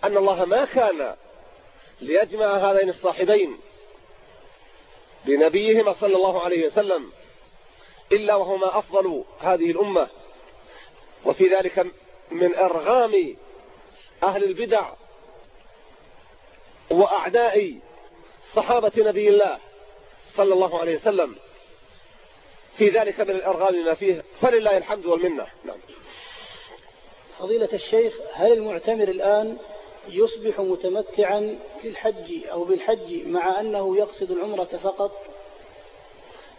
أن الله ما كان ليجمع هذين الصاحبين بنبيهما صلى الله عليه وسلم إلا وهما أفضل هذه الأمة. وفي ذلك من أرغام أهل البدع وأعداء صحابة نبي الله صلى الله عليه وسلم. في ذلك من الأرغام ما فيه فلله الحمد والمنة. نعم. فضيلة الشيخ هل المعتمر الآن يصبح متمتعا للحج أو بالحج مع أنه يقصد العمرة فقط؟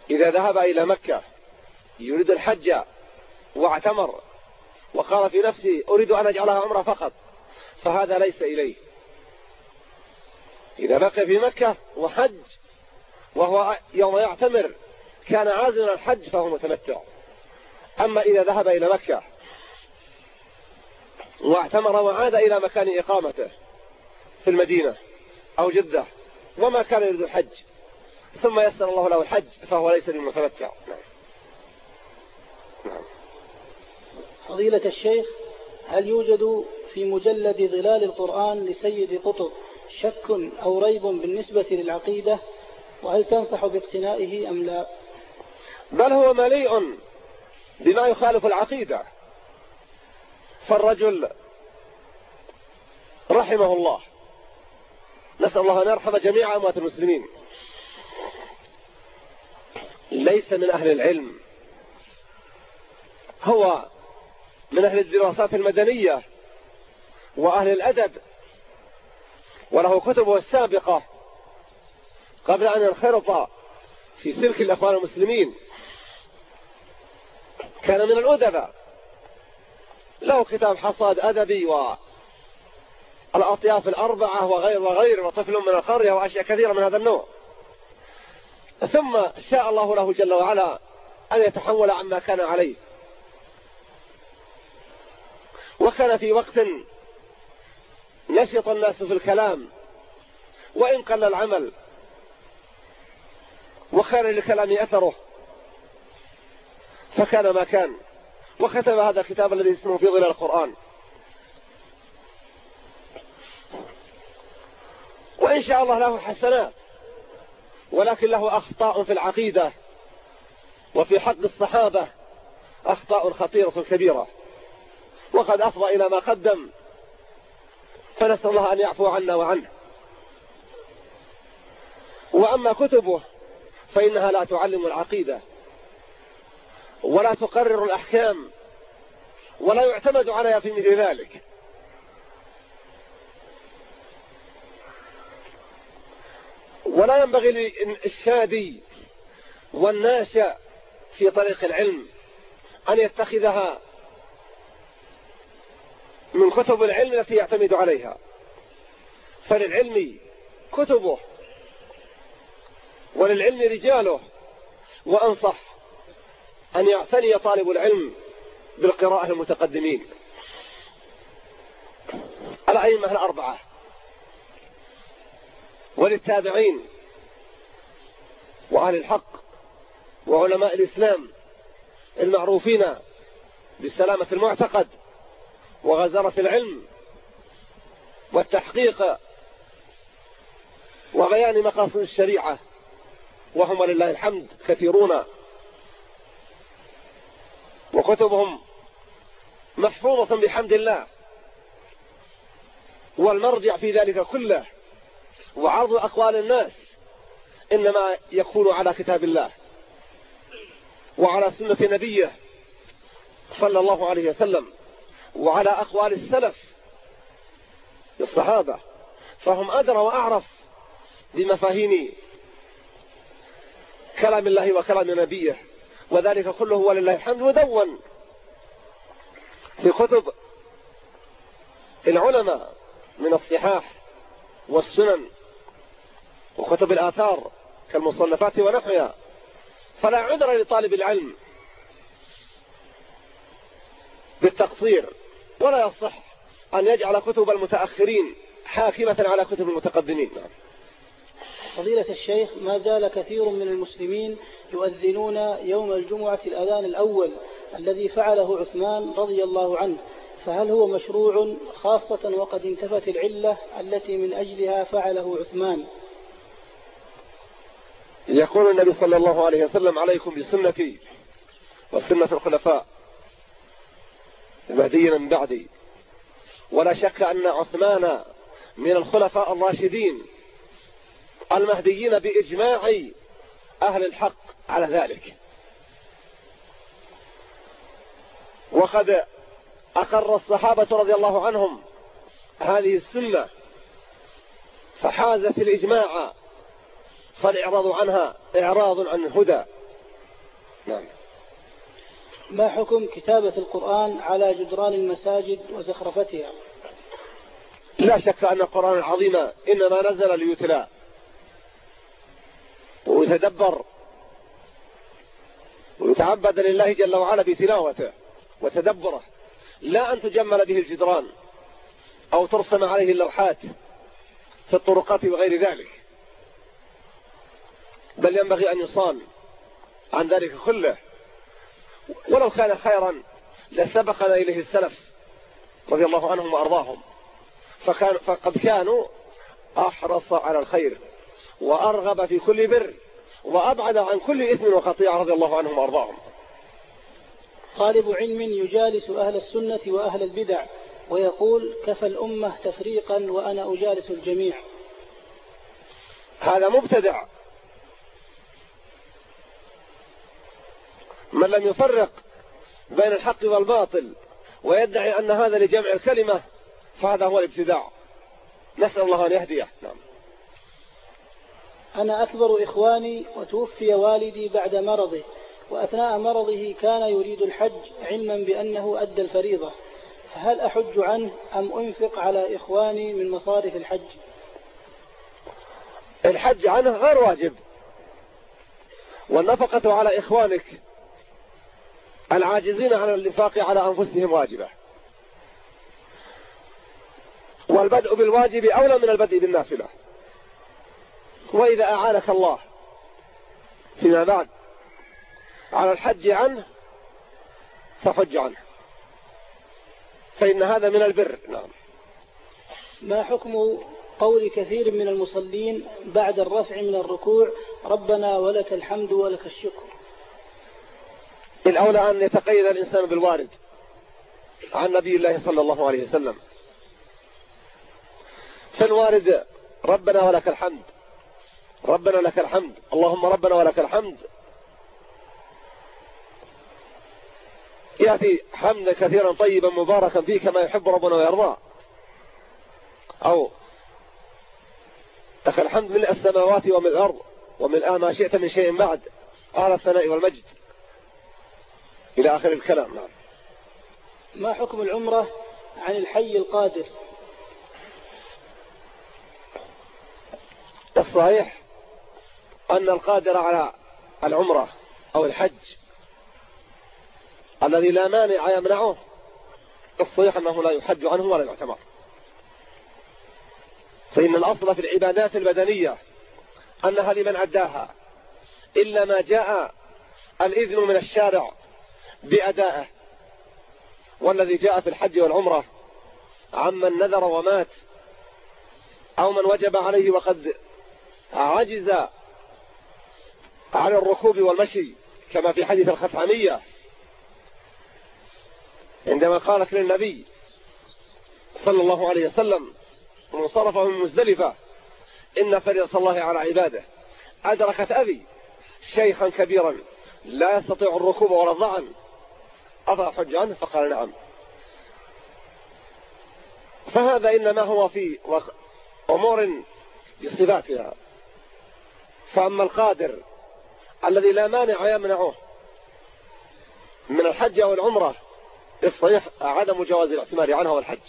إذا ذهب إلى مكة يريد الحج واعتمر وقال في نفسه أريد أن أجعلها عمرة فقط فهذا ليس إليه. إذا بقي في مكة وحج وهو يوم يعتمر كان عازلا الحج فهو متمتع أما إذا ذهب إلى مكة واعتمر وعاد إلى مكان إقامته في المدينة أو جدة وما كان يريد الحج ثم يسر الله له الحج فهو ليس للمتمتع نعم. نعم. فضيلة الشيخ هل يوجد في مجلد ظلال القرآن لسيد قطب شك أو ريب بالنسبة للعقيدة وهل تنصح باقتنائه أم لا بل هو مليء بما يخالف العقيدة. فالرجل رحمه الله. نسأل الله أن يرحم جميع أموات المسلمين. ليس من أهل العلم. هو من أهل الدراسات المدنية وأهل الأدب. وله كتبه السابقة قبل أن ينخرط في سلك الأخوان المسلمين. كان من الأدباء. له كتاب حصاد أدبي والأطياف الأربعة وغير وغير وطفل من القرية وأشياء كثيرة من هذا النوع. ثم شاء الله له جل وعلا أن يتحول عما كان عليه. وكان في وقت نشط الناس في الكلام وإن قل العمل. وكان للكلام أثره. فكان ما كان. وكتب هذا الكتاب الذي اسمه في ظلال القرآن. وإن شاء الله له حسنات. ولكن له أخطاء في العقيدة. وفي حق الصحابة أخطاء خطيرة كبيرة. وقد أفضى إلى ما قدم. فنسأل الله أن يعفو عنا وعنه. وأما كتبه فإنها لا تعلم العقيدة. ولا تقرر الأحكام ولا يعتمد عليها في مثل ذلك. ولا ينبغي للشادي والناشئ في طريق العلم أن يتخذها من كتب العلم التي يعتمد عليها. فللعلم كتبه وللعلم رجاله وأنصح أن يعتني طالب العلم بالقراءة المتقدمين. الأئمة الأربعة. وللتابعين. وأهل الحق. وعلماء الإسلام. المعروفين بسلامة المعتقد. وغزارة العلم. والتحقيق. وبيان مقاصد الشريعة. وهم لله الحمد كثيرون. وكتبهم محفوظة بحمد الله. والمرجع في ذلك كله وعرض أقوال الناس إنما يكون على كتاب الله وعلى سنة نبيه صلى الله عليه وسلم وعلى أقوال السلف الصحابة. فهم أدرى وأعرف بمفاهيم كلام الله وكلام نبيه. وذلك كله ولله الحمد مدون في كتب العلماء من الصحاح والسنن وكتب الآثار كالمصنفات ونحوها فلا عذر لطالب العلم بالتقصير ولا يصح أن يجعل كتب المتأخرين حاكمة على كتب المتقدمين. فضيلة الشيخ ما زال كثير من المسلمين يؤذنون يوم الجمعة الأذان الأول الذي فعله عثمان رضي الله عنه فهل هو مشروع خاصة وقد انتفت العلة التي من أجلها فعله عثمان؟ يقول النبي صلى الله عليه وسلم عليكم بسنتي وسنة الخلفاء المهديين من بعدي ولا شك أن عثمان من الخلفاء الراشدين المهديين بإجماع أهل الحق على ذلك. وقد أقر الصحابة رضي الله عنهم هذه السنة فحازت الإجماع فالإعراض عنها إعراض عن الهدى. نعم. ما حكم كتابة القرآن على جدران المساجد وزخرفتها؟ لا شك أن القرآن العظيم إنما نزل ليتلى. ويتدبر ويتعبد لله جل وعلا بتلاوته وتدبره. لا أن تجمل به الجدران أو ترسم عليه اللوحات في الطرقات وغير ذلك. بل ينبغي أن يصان عن ذلك كله. ولو كان خيرا لسبقنا إليه السلف رضي الله عنهم وأرضاهم. فكان فقد كانوا أحرص على الخير. وأرغب في كل بر وأبعد عن كل إثم وخطيئة رضي الله عنهم وأرضاهم. طالب علم يجالس أهل السنة وأهل البدع ويقول كفى الأمة تفريقا وأنا أجالس الجميع. هذا مبتدع. من لم يفرق بين الحق والباطل ويدعي أن هذا لجمع الكلمة فهذا هو الابتداع. نسأل الله أن يهديه. نعم. أنا أكبر إخواني وتوفي والدي بعد مرضه وأثناء مرضه كان يريد الحج علما بأنه أدى الفريضة. فهل أحج عنه أم أنفق على إخواني من مصارف الحج؟ الحج عنه غير واجب. والنفقة على إخوانك العاجزين عن الإنفاق على أنفسهم واجبة. والبدء بالواجب أولى من البدء بالنافلة. وإذا أعانك الله. فيما بعد. على الحج عنه فحج عنه. فإن هذا من البر. نعم. ما حكم قول كثير من المصلين بعد الرفع من الركوع ربنا ولك الحمد ولك الشكر؟ الأولى أن يتقيد الإنسان بالوارد عن نبي الله صلى الله عليه وسلم. فالوارد ربنا ولك الحمد. ربنا لك الحمد. اللهم ربنا ولك الحمد. يأتي حمدا كثيرا طيبا مباركا فيه كما يحب ربنا ويرضى. أو لك الحمد من السماوات ومن الأرض ومن آه ما شئت من شيء بعد. أهل الثناء والمجد. إلى آخر الكلام. نعم. ما حكم العمرة عن الحي القادر؟ الصحيح أن القادر على العمرة أو الحج الذي لا مانع يمنعه الصحيح أنه لا يحج عنه ولا يعتمر فإن الأصل في العبادات البدنية أنها لمن أداها إلا ما جاء الإذن من الشارع بأدائه والذي جاء في الحج والعمرة عمن نذر ومات أو من وجب عليه وقد عجز عن الركوب والمشي كما في حديث الخثعمية عندما قالت للنبي صلى الله عليه وسلم منصرفة من مزدلفة إن فريضة الله على عباده. أدركت أبي شيخا كبيرا لا يستطيع الركوب ولا الضعن. أفأحج عنه فقال نعم. فهذا إنما هو في أمور بصفاتها. فأما القادر الذي لا مانع يمنعه من الحج أو العمرة الصحيح عدم جواز الاعتماد عنها والحج.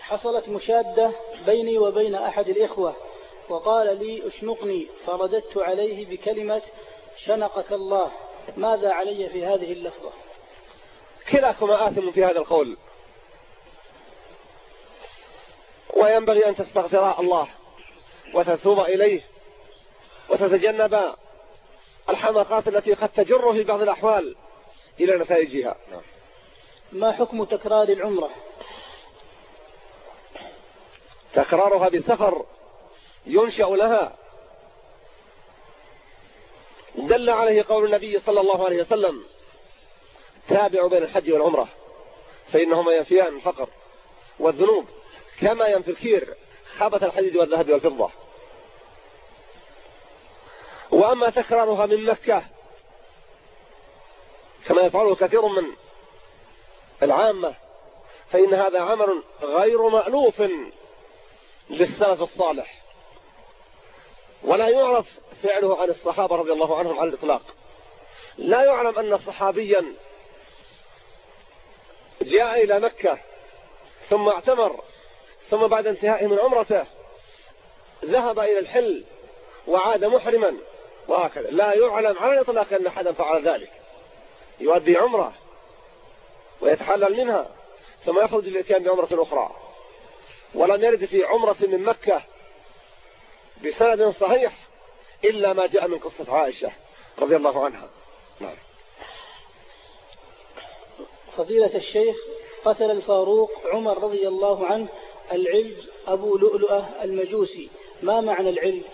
حصلت مشادة بيني وبين أحد الإخوة وقال لي اشنقني فرددت عليه بكلمة شنقك الله. ماذا علي في هذه اللفظة؟ كلاكما آثم في هذا القول. وينبغي أن تستغفر الله وتتوب إليه. وتتجنب الحماقات التي قد تجر في بعض الأحوال إلى نتائجها. ما حكم تكرار العمرة؟ تكرارها بسفر ينشأ لها. دل عليه قول النبي صلى الله عليه وسلم تابعوا بين الحج والعمرة فإنهما ينفيان الفقر والذنوب كما ينفي الكير خابة الحديد والذهب والفضة. وأما تكرارها من مكة كما يفعله كثير من العامة فإن هذا عمل غير مألوف للسلف الصالح. ولا يعرف فعله عن الصحابة رضي الله عنهم على الإطلاق. لا يعلم أن صحابيا جاء إلى مكة ثم اعتمر ثم بعد انتهائه من عمرته ذهب إلى الحل وعاد محرما. وهكذا. لا يعلم على الإطلاق أن أحدا فعل ذلك. يؤدي عمرة ويتحلل منها ثم يخرج الاتيان بعمرة أخرى. ولم يرد في عمرة من مكة بسند صحيح إلا ما جاء من قصة عائشة رضي الله عنها. نعم. فضيلة الشيخ قتل الفاروق عمر رضي الله عنه العلج أبو لؤلؤة المجوسي. ما معنى العلج؟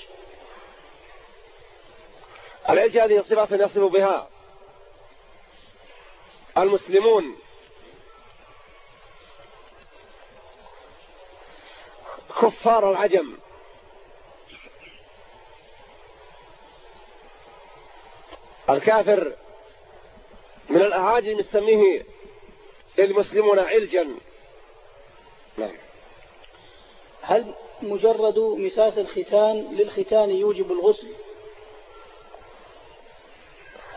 العلج هذه صفة يصف بها؟ المسلمون. كفار العجم. الكافر من الأعاجم يسميه المسلمون علجا. نعم. هل مجرد مساس الختان للختان يوجب الغسل؟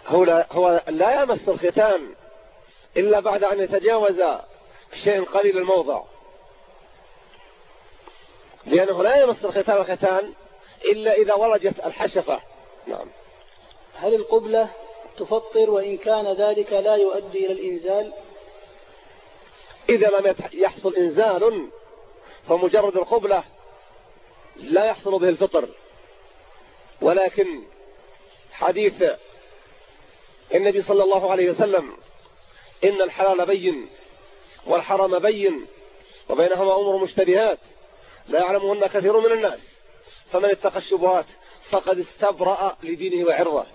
هو لا, هو لا يمس الختان إلا بعد أن يتجاوز شيء قليل الموضع. لأنه لا يمس الختان الختان إلا إذا ولجت الحشفة. نعم. هل القبلة تفطر وإن كان ذلك لا يؤدي إلى الإنزال؟ إذا لم يحصل إنزال فمجرد القبلة لا يحصل به الفطر. ولكن حديث النبي صلى الله عليه وسلم إن الحلال بين والحرام بين وبينهما أمور مشتبهات لا يعلمهن كثير من الناس فمن اتقى الشبهات فقد استبرأ لدينه وعرضه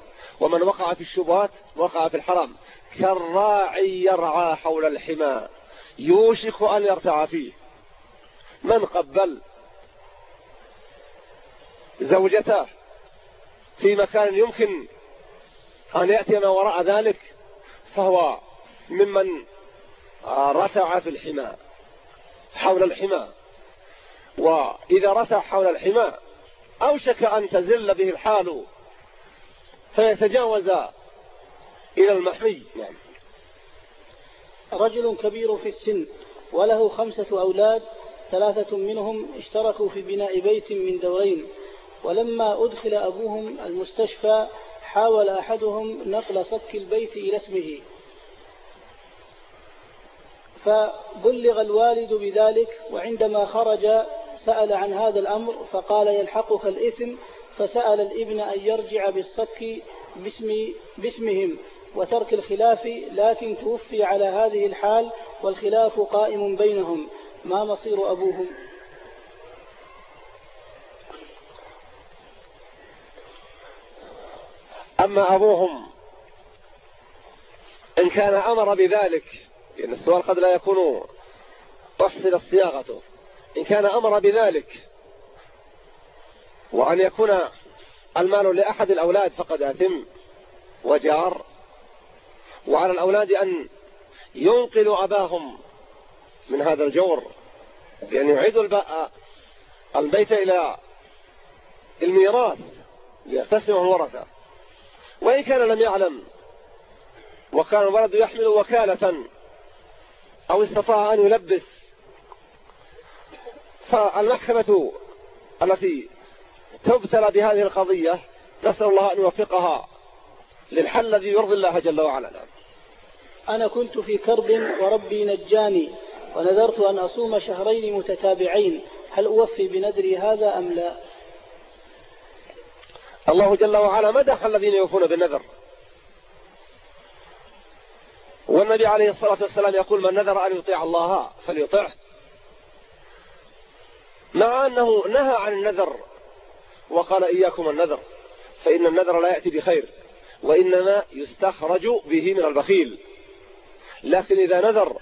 ومن وقع في الشبهات وقع في الحرام كالراعي يرعى حول الحمى يوشك أن يرتع فيه. من قبل زوجته في مكان يمكن أن يأتي ما وراء ذلك فهو ممن رتع في الحمى حول الحمى. وإذا رتع حول الحماء أوشك أن تزل به الحال فيتجاوز إلى المحمي. نعم. رجل كبير في السن وله خمسة أولاد ثلاثة منهم اشتركوا في بناء بيت من دورين ولما أدخل أبوهم المستشفى حاول أحدهم نقل صك البيت إلى اسمه. فبلغ الوالد بذلك وعندما خرج سأل عن هذا الأمر فقال يلحقك الإثم فسأل الإبن أن يرجع بالصك باسم باسمهم. وترك الخلاف لكن توفي على هذه الحال والخلاف قائم بينهم. ما مصير أبوهم؟ أما أبوهم إن كان أمر بذلك لأن السؤال قد لا يكون أحسن صياغته. إن كان أمر بذلك وأن يكون المال لأحد الأولاد فقد أتم وجار وعلى الأولاد أن ينقلوا أباهم من هذا الجور بأن يعيدوا البيت إلى الميراث ليقتسمه الورثة. وإن كان لم يعلم وكان الولد يحمل وكالة أو استطاع أن يلبس فالمحكمة التي تبتلى بهذه القضية نسأل الله أن يوفقها للحل الذي يرضي الله جل وعلا. أنا كنت في كرب وربي نجاني ونذرت أن أصوم شهرين متتابعين هل أوفي بنذري هذا أم لا؟ الله جل وعلا مدح الذين يوفون بالنذر. والنبي عليه الصلاة والسلام يقول من نذر أن يطيع الله فليطعه. مع أنه نهى عن النذر وقال إياكم النذر فإن النذر لا يأتي بخير وإنما يستخرج به من البخيل. لكن إذا نذر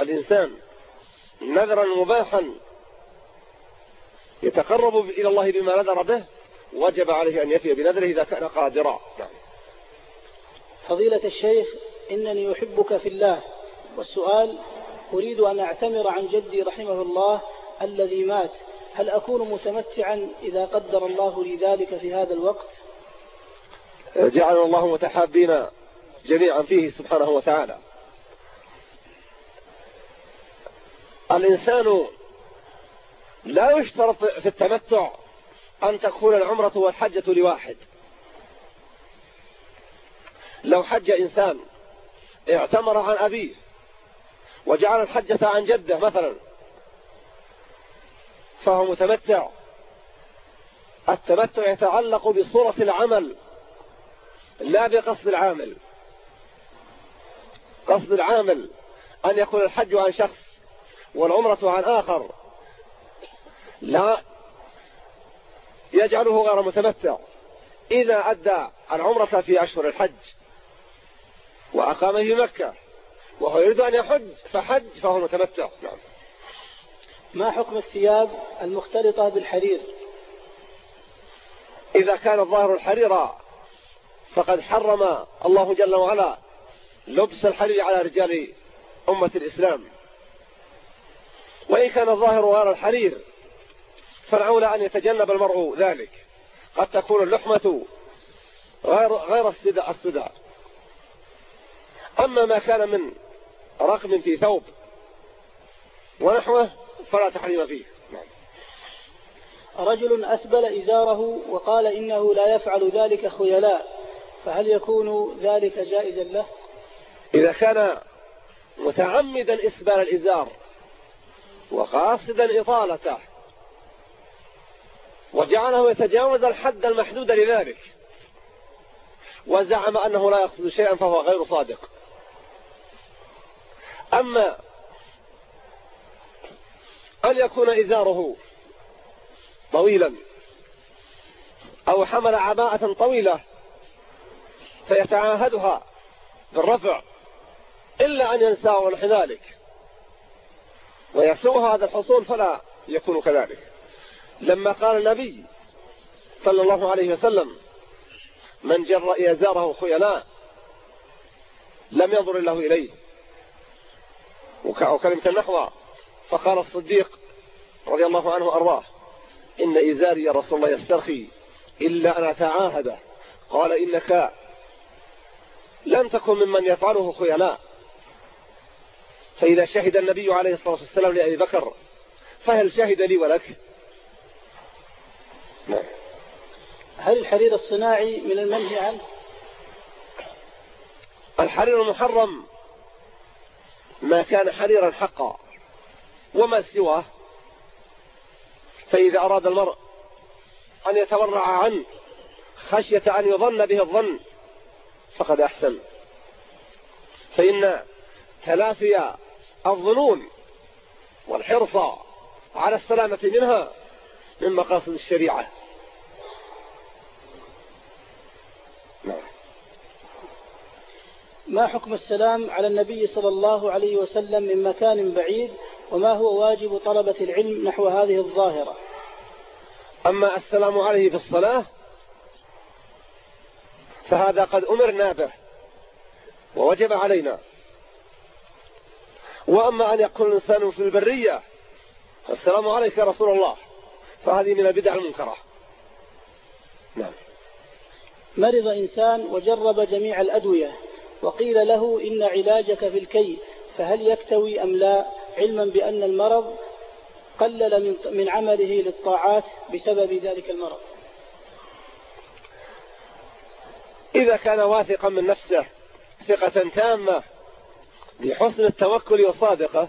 الإنسان نذرا مباحا يتقرب إلى الله بما نذر به وجب عليه أن يفي بنذره إذا كان قادرا. نعم. فضيلة الشيخ إنني أحبك في الله. والسؤال أريد أن أعتمر عن جدي رحمه الله الذي مات. هل أكون متمتعا إذا قدر الله لي ذلك في هذا الوقت؟ جعل الله متحابين جميعا فيه سبحانه وتعالى. الإنسان لا يشترط في التمتع أن تكون العمرة والحجة لواحد. لو حج إنسان اعتمر عن أبيه وجعل الحجة عن جده مثلا فهو متمتع. التمتع يتعلق بصورة العمل لا بقصد العامل. قصد العامل أن يكون الحج عن شخص والعمرة عن آخر. لا يجعله غير متمتع. إذا أدى العمرة في أشهر الحج وأقام في مكة وهو يريد أن يحج فحج فهو متمتع. نعم. ما حكم الثياب المختلطة بالحرير؟ إذا كان الظاهر الحرير فقد حرم الله جل وعلا لبس الحرير على رجال أمة الإسلام. وإن كان الظاهر غير الحرير فالأولى أن يتجنب المرء ذلك. قد تكون اللحمة غير غير السدى أما ما كان من رقم في ثوب ونحوه فلا تحريم فيه. نعم. رجل أسبل إزاره وقال إنه لا يفعل ذلك خيلاء فهل يكون ذلك جائزا له؟ إذا كان متعمدا إسبال الإزار وقاصدا إطالته وجعله يتجاوز الحد المحدود لذلك. وزعم أنه لا يقصد شيئا فهو غير صادق. أما أن يكون إزاره طويلا أو حمل عباءة طويلة فيتعاهدها بالرفع إلا أن ينساه نحو ذلك. ويسوء هذا الحصول فلا يكون كذلك. لما قال النبي صلى الله عليه وسلم من جر إزاره خيلاء لم ينظر الله إليه. وكلمة النحو فقال الصديق رضي الله عنه وأرضاه إن إزاري يا رسول الله يسترخي إلا أن أتعاهده قال إنك لم تكن ممن يفعله خيلاء. فإذا شهد النبي عليه الصلاة والسلام لأبي بكر فهل شهد لي ولك؟ نعم. هل الحرير الصناعي من المنهي عنه؟ الحرير المحرم ما كان حريرا حقا وما سواه فإذا أراد المرء أن يتورع عنه خشية أن يظن به الظن فقد أحسن. فإن تلافي الظنون والحرص على السلامة منها من مقاصد الشريعة. نعم. ما حكم السلام على النبي صلى الله عليه وسلم من مكان بعيد وما هو واجب طلبة العلم نحو هذه الظاهرة؟ أما السلام عليه في الصلاة فهذا قد أمرنا به ووجب علينا. وأما أن يقول الإنسان في البرية السلام عليك يا رسول الله. فهذه من البدع المنكرة. نعم. مرض إنسان وجرب جميع الأدوية وقيل له إن علاجك في الكي فهل يكتوي أم لا؟ علما بأن المرض قلل من عمله للطاعات بسبب ذلك المرض. إذا كان واثقا من نفسه ثقة تامة بحسن التوكل وصادقة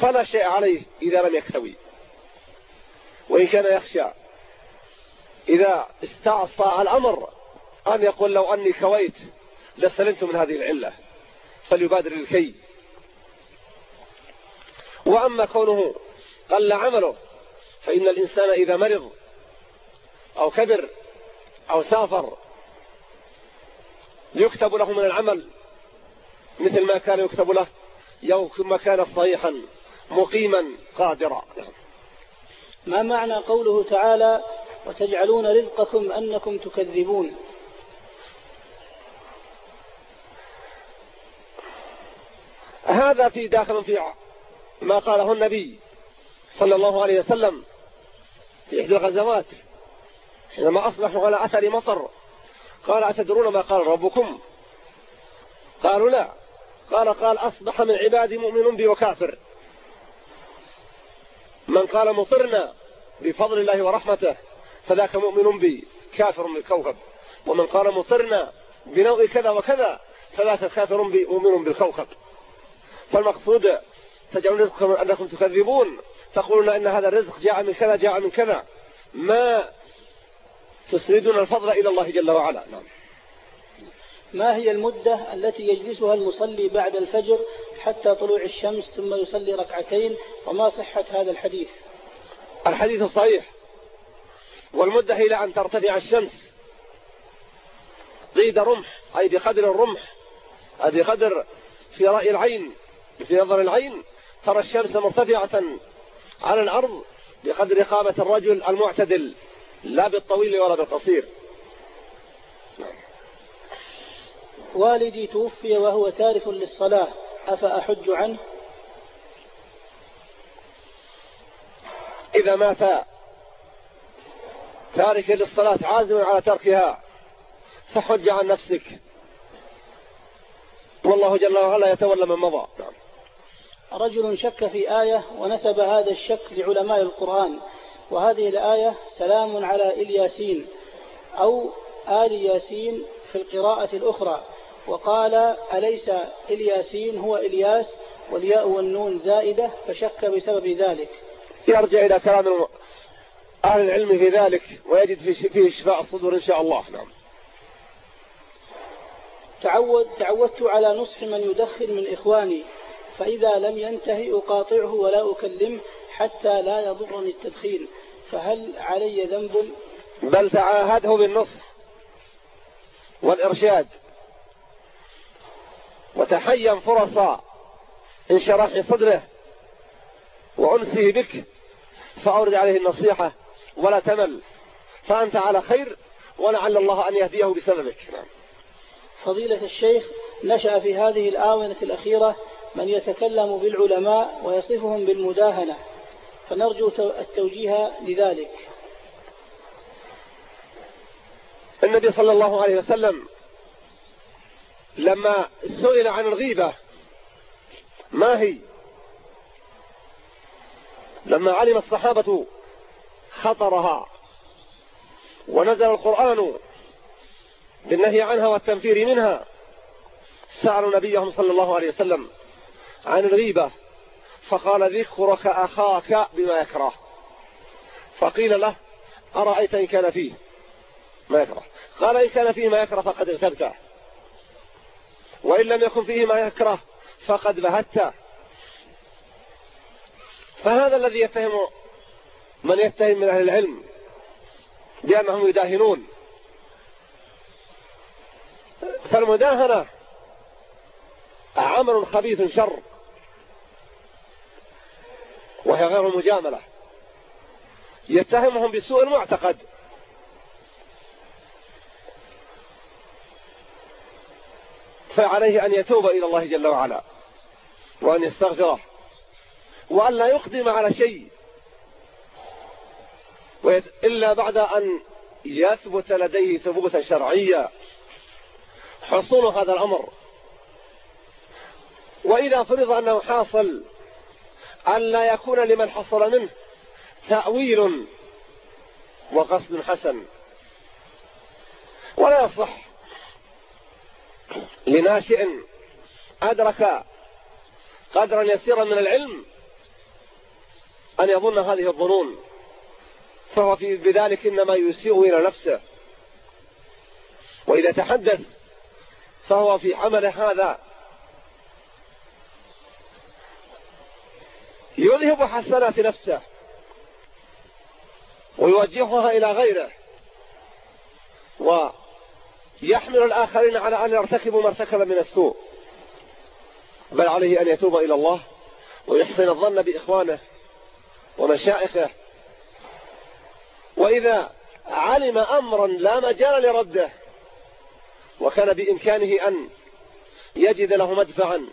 فلا شيء عليه إذا لم يكتوي. وإن كان يخشى إذا استعصى الأمر أن يقول لو أني كويت لسلمت من هذه العلة فليبادر الكي وأما كونه قل عمله فإن الإنسان إذا مرض أو كبر أو سافر يكتب له من العمل مثل ما كان يكتب له يوم ما كان صحيحا. مقيما قادرا. ما معنى قوله تعالى وتجعلون رزقكم أنكم تكذبون؟ هذا في داخل في ما قاله النبي صلى الله عليه وسلم في إحدى الغزوات حينما أصبحوا على أثر مطر. قال أتدرون ما قال ربكم؟ قالوا لا. قال قال أصبح من عبادي مؤمن بي وكافر. من قال مطرنا بفضل الله ورحمته فذاك مؤمن بي كافر بالكوكب ومن قال مطرنا بنوع كذا وكذا فذاك كافر بي مؤمن بالكوكب. فالمقصود تجعلون رزقكم أنكم تكذبون. تقولون إن هذا الرزق جاء من كذا جاء من كذا. ما تسندون الفضل إلى الله جل وعلا. نعم. ما هي المدة التي يجلسها المصلي بعد الفجر حتى طلوع الشمس ثم يصلي ركعتين؟ وما صحة هذا الحديث؟ الحديث الصحيح والمدة إلى أن ترتفع الشمس. قيد رمح أي بقدر الرمح أي بقدر في رأي العين في نظر العين ترى الشمس مرتفعة على الأرض بقدر قامة الرجل المعتدل لا بالطويل ولا بالقصير. والدي توفي وهو تارك للصلاة أفأحج عنه؟ إذا مات تارك للصلاة عازم على تركها فحج عن نفسك. والله جل وعلا يتولى من مضى. نعم. رجل شك في آية ونسب هذا الشك لعلماء القرآن وهذه الآية سلام على إلياسين أو آل ياسين في القراءة الأخرى. وقال أليس إلياسين هو إلياس والياء والنون زائدة فشك بسبب ذلك؟ يرجع إلى كلام أهل العلم في ذلك ويجد فيه شفاء الصدور إن شاء الله. نعم. تعود تعودت على نصح من يدخن من إخواني فإذا لم ينتهي أقاطعه ولا أكلمه حتى لا يضرني التدخين فهل علي ذنب؟ بل تعاهده بالنصح والإرشاد. وتحين فرص انشراح صدره وأنسه بك فأورد عليه النصيحة ولا تمل فأنت على خير ولعل الله أن يهديه بسببك نعم. فضيلة الشيخ نشأ في هذه الآونة الأخيرة من يتكلم بالعلماء ويصفهم بالمداهنة فنرجو التوجيه لذلك النبي صلى الله عليه وسلم لما سئل عن الغيبة ما هي؟ لما علم الصحابة خطرها ونزل القرآن بالنهي عنها والتنفير منها سألوا نبيهم صلى الله عليه وسلم عن الغيبة فقال ذكرك أخاك بما يكره. فقيل له أرأيت إن كان فيه ما يكره؟ قال إن كان فيه ما يكره فقد اغتبته. وإن لم يكن فيه ما يكره فقد بهته فهذا الذي يتهم من يتهم من أهل العلم بأنهم يداهنون. فالمداهنة عمل خبيث شر وهي غير المجاملة يتهمهم بسوء المعتقد. فعليه أن يتوب إلى الله جل وعلا وأن يستغفره وأن لا يقدم على شيء إلا بعد أن يثبت لديه ثبوتا شرعيا حصول هذا الأمر. وإذا فرض أنه حاصل أن لا يكون لمن حصل منه تأويل وقصد حسن. ولا يصح. لناشئ أدرك قدرا يسيرا من العلم أن يظن هذه الظنون فهو في بذلك إنما يسيء إلى نفسه. وإذا تحدث فهو في عمل هذا. يذهب حسنات نفسه ويوجهها إلى غيره. ويحمل الآخرين على أن يرتكبوا ما ارتكب من السوء. بل عليه أن يتوب إلى الله ويحسن الظن بإخوانه ومشائخه. وإذا علم أمرا لا مجال لرده وكان بإمكانه أن يجد له مدفعا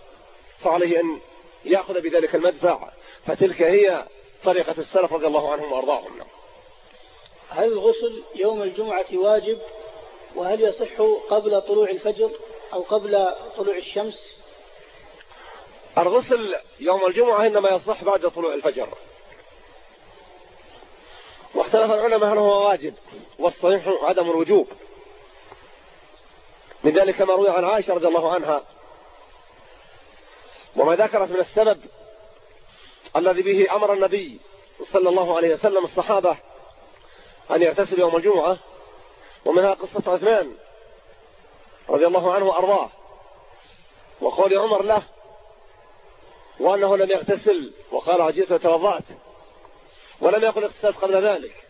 فعليه أن يأخذ بذلك المدفع. فتلك هي طريقة السلف رضي الله عنهم وأرضاهم. هل الغسل يوم الجمعة واجب؟ وهل يصح قبل طلوع الفجر أو قبل طلوع الشمس؟ الغسل يوم الجمعة إنما يصح بعد طلوع الفجر. واختلف العلماء هل هو واجب والصحيح عدم الوجوب. من ذلك ما روي عن عائشة رضي الله عنها. وما ذكرت من السبب الذي به أمر النبي صلى الله عليه وسلم الصحابة أن يغتسلوا يوم الجمعة ومنها قصة عثمان رضي الله عنه وأرضاه. وقول عمر له وأنه لم يغتسل وقال عجيت وتوضأت ولم يقل اغتسلت قبل ذلك.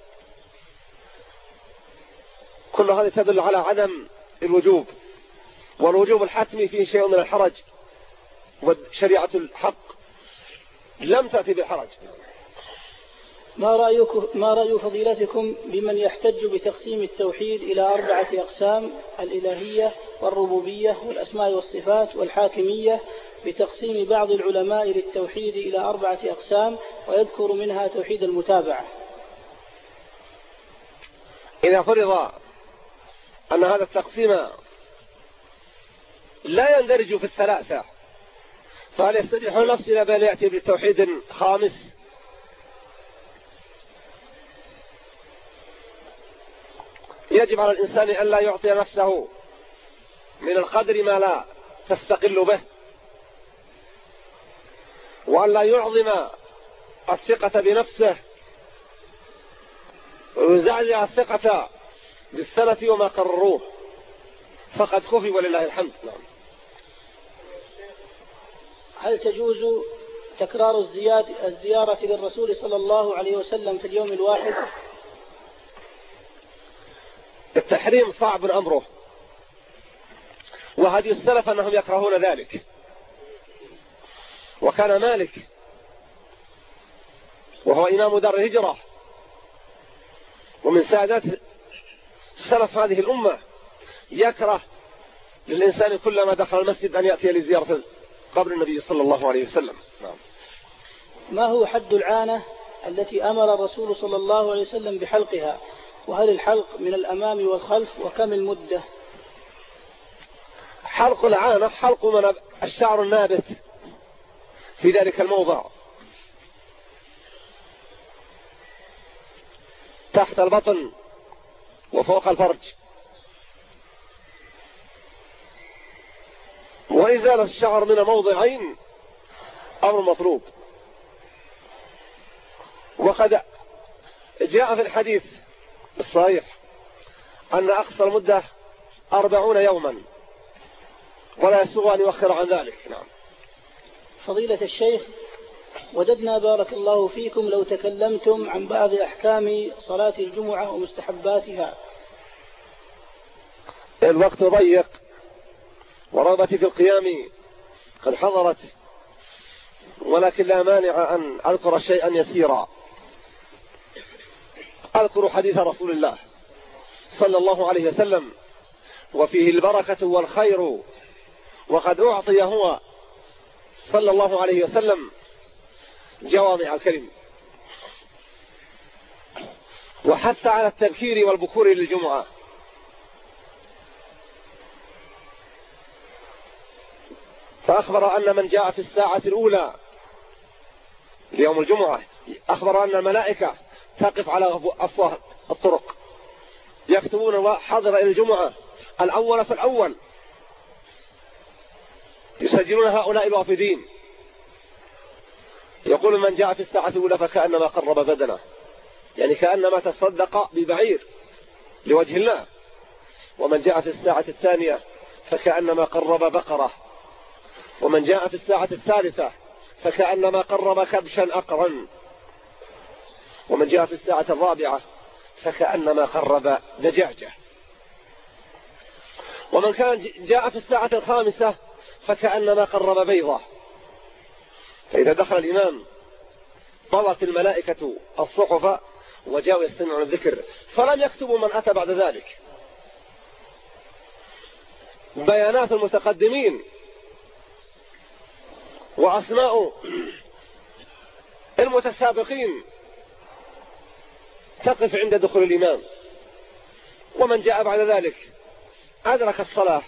كل هذه تدل على عدم الوجوب والوجوب الحتمي فيه شيء من الحرج وشريعة الحق لم تأتي بالحرج. ما رأيكم ما رأي فضيلتكم بمن يحتج بتقسيم التوحيد إلى أربعة أقسام الإلهية والربوبية والأسماء والصفات والحاكمية بتقسيم بعض العلماء للتوحيد إلى أربعة أقسام ويذكر منها توحيد المتابعة. إذا فرض أن هذا التقسيم لا يندرج في الثلاثة فهل يستريح نفسنا بأن يأتي بتوحيد خامس؟ يجب على الإنسان أن لا يعطي نفسه من القدر ما لا تستقل به وأن لا يعظم الثقة بنفسه ويزعزع الثقة بالسلف وما قرروه. فقد خفي ولله الحمد. نعم. هل تجوز تكرار الزيارة للرسول صلى الله عليه وسلم في اليوم الواحد؟ التحريم صعب أمره وهدي السلف أنهم يكرهون ذلك. وكان مالك وهو إمام دار الهجرة. ومن سادات سلف هذه الأمة يكره للإنسان كلما دخل المسجد أن يأتي لزيارة قبر النبي صلى الله عليه وسلم. نعم. ما هو حد العانة التي أمر الرسول صلى الله عليه وسلم بحلقها؟ وهل الحلق من الأمام والخلف وكم المدة؟ حلق العانة حلق من الشعر النابت في ذلك الموضع. تحت البطن وفوق الفرج. وإزالة الشعر من الموضعين أمر مطلوب. وقد جاء في الحديث الصحيح أن أقصى المدة أربعون يوما ولا يسوغ أن يؤخر عن ذلك. نعم. فضيلة الشيخ وددنا بارك الله فيكم لو تكلمتم عن بعض أحكام صلاة الجمعة ومستحباتها. الوقت ضيق ورغبتي في القيام قد حضرت ولكن لا مانع أن أذكر شيئا يسيرا. أذكر حديث رسول الله صلى الله عليه وسلم وفيه البركة والخير وقد أعطي هو صلى الله عليه وسلم جوامع الكلم. وحث على التبكير والبكور للجمعة. فأخبر أن من جاء في الساعة الأولى ليوم الجمعة أخبر أن الملائكة تقف على أفواه الطرق. يكتبون حضر إلى الجمعة الأول فالأول يسجلون هؤلاء الوافدين. يقول من جاء في الساعة الأولى فكأنما قرب بدنه. يعني كأنما تصدق ببعير لوجه الله. ومن جاء في الساعة الثانية فكأنما قرب بقرة. ومن جاء في الساعة الثالثة فكأنما قرب كبشا أقرا. ومن جاء في الساعة الرابعة فكأنما قرب دجاجة. ومن كان جاء في الساعة الخامسة فكأنما قرب بيضة. فإذا دخل الإمام طوت الملائكة الصحف وجاءوا يستمعون الذكر فلم يكتبوا من أتى بعد ذلك. بيانات المتقدمين وأسماء المتسابقين تقف عند دخول الإمام. ومن جاء بعد ذلك أدرك الصلاة.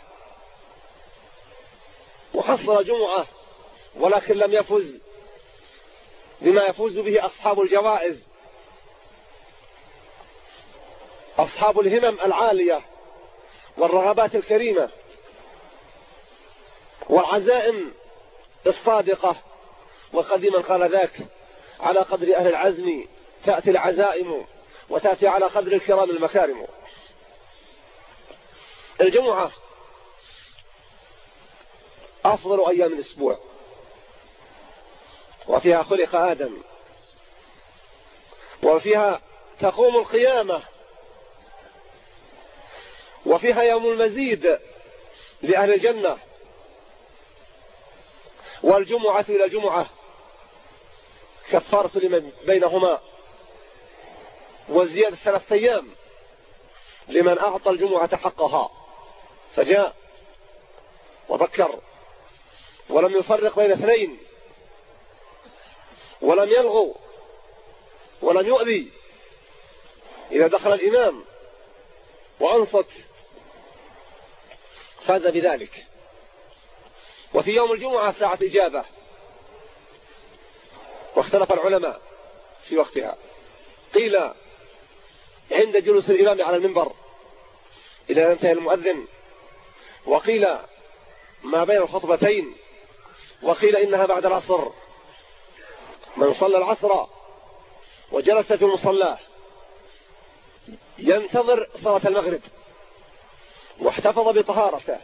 وحصل جمعة ولكن لم يفز بما يفوز به أصحاب الجوائز. أصحاب الهمم العالية والرغبات الكريمة والعزائم الصادقة. وقديما قال ذاك على قدر أهل العزم تأتي العزائم وتأتي على قدر الكرام المكارم. الجمعة أفضل أيام الأسبوع. وفيها خلق آدم. وفيها تقوم القيامة. وفيها يوم المزيد لأهل الجنة. والجمعة إلى جمعة. كفارة لمن بينهما. وزيادة ثلاثة أيام لمن أعطى الجمعة حقها. فجاء وذكر ولم يفرق بين اثنين ولم يلغو ولم يؤذي. إذا دخل الإمام وأنصت فاز بذلك. وفي يوم الجمعة ساعة إجابة. واختلف العلماء في وقتها. قيل عند جلوس الإمام على المنبر. إلى أن ينتهي المؤذن. وقيل ما بين الخطبتين. وقيل إنها بعد العصر. من صلى العصر وجلس في المصلاه ينتظر صلاة المغرب. واحتفظ بطهارته.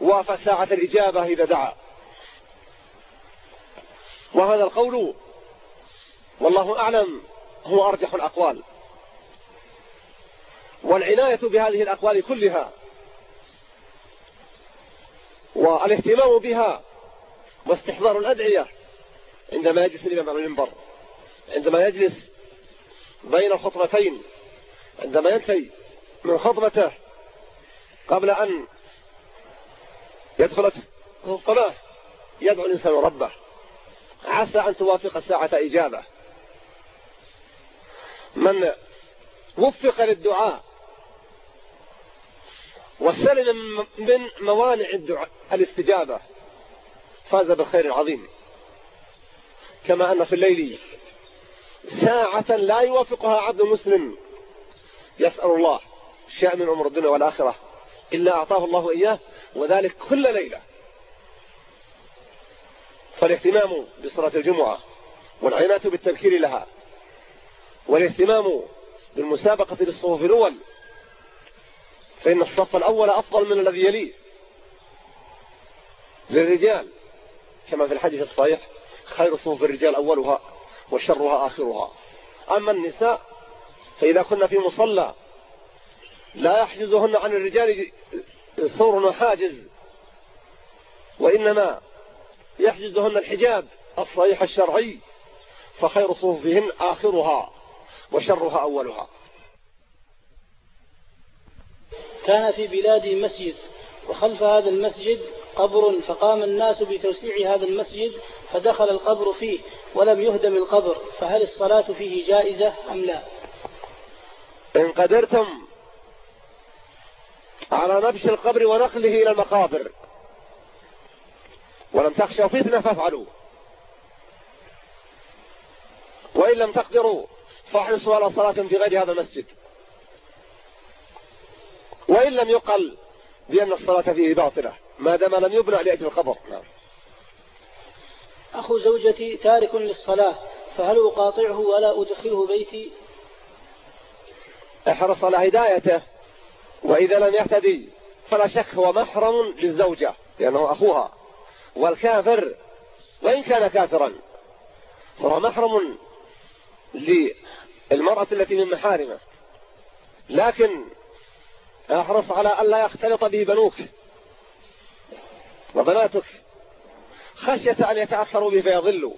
وافى ساعة الإجابة إذا دعا. وهذا القول والله أعلم هو أرجح الأقوال. والعناية بهذه الأقوال كلها والاهتمام بها واستحضار الأدعية عندما يجلس الإمام على المنبر عندما يجلس بين الخطبتين عندما ينتهي من خطبته قبل أن يدخل الصلاة يدعو الإنسان ربه. عسى أن توافق ساعة إجابة. من وفق للدعاء. وسلم من موانع الدعاء الاستجابة. فاز بالخير العظيم. كما أن في الليل ساعة لا يوافقها عبد مسلم. يسأل الله شيئا من أمر الدنيا والآخرة. إلا أعطاه الله إياه وذلك كل ليلة. فالاهتمام بصلاة الجمعة والعناية بالتذكير لها. والاهتمام بالمسابقة للصفوف الأول. فإن الصف الأول أفضل من الذي يليه. للرجال كما في الحديث الصحيح خير صفوف الرجال أولها وشرها آخرها. أما النساء فإذا كنا في مصلى لا يحجزهن عن الرجال صور وحاجز وإنما يحجزهن الحجاب الصحيح الشرعي فخير صفوفهن آخرها. وشرها أولها. كان في بلادي مسجد وخلف هذا المسجد قبر فقام الناس بتوسيع هذا المسجد فدخل القبر فيه ولم يهدم القبر فهل الصلاة فيه جائزة أم لا؟ إن قدرتم على نبش القبر ونقله إلى المقابر ولم تخشوا فتنة فافعلوا. وإن لم تقدروا فاحرصوا على صلاة في غير هذا المسجد. وإن لم يقل بأن الصلاة فيه باطلة ما دام لم يبنى لأجل القبر. نعم. أخو زوجتي تارك للصلاة فهل أقاطعه ولا أدخله بيتي؟ أحرص على هدايته وإذا لم يهتدي فلا شك هو محرم للزوجة لأنه أخوها. والكافر وإن كان كافرا فهو محرم للمرأة التي من محارمة. لكن أحرص على أن لا يختلط به بنوك وبناتك. خشية أن يتأثروا به فيضلوا.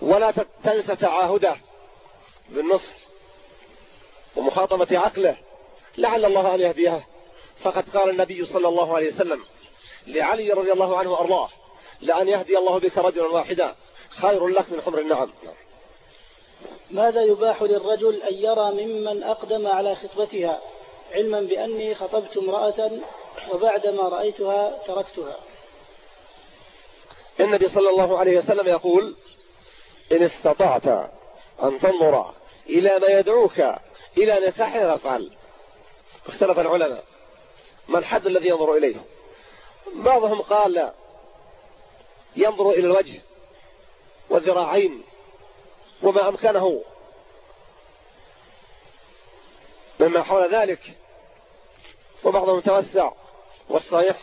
ولا تنسى تعاهده بالنصح ومخاطبة عقله. لعل الله أن يهديه. فقد قال النبي صلى الله عليه وسلم لعلي رضي الله عنه وأرضاه لأن يهدي الله بك رجلا واحدا خير لك من حمر النعم. ماذا يباح للرجل أن يرى ممن أقدم على خطبتها؟ علما بأني خطبت امرأة وبعدما رأيتها تركتها. النبي صلى الله عليه وسلم يقول إن استطعت أن تنظر إلى ما يدعوك إلى نكاحها فافعل اختلف العلماء. ما الحد الذي ينظر إليه؟ بعضهم قال ينظر إلى الوجه والذراعين. وما أمكنه. مما حول ذلك وبعضهم توسع والصحيح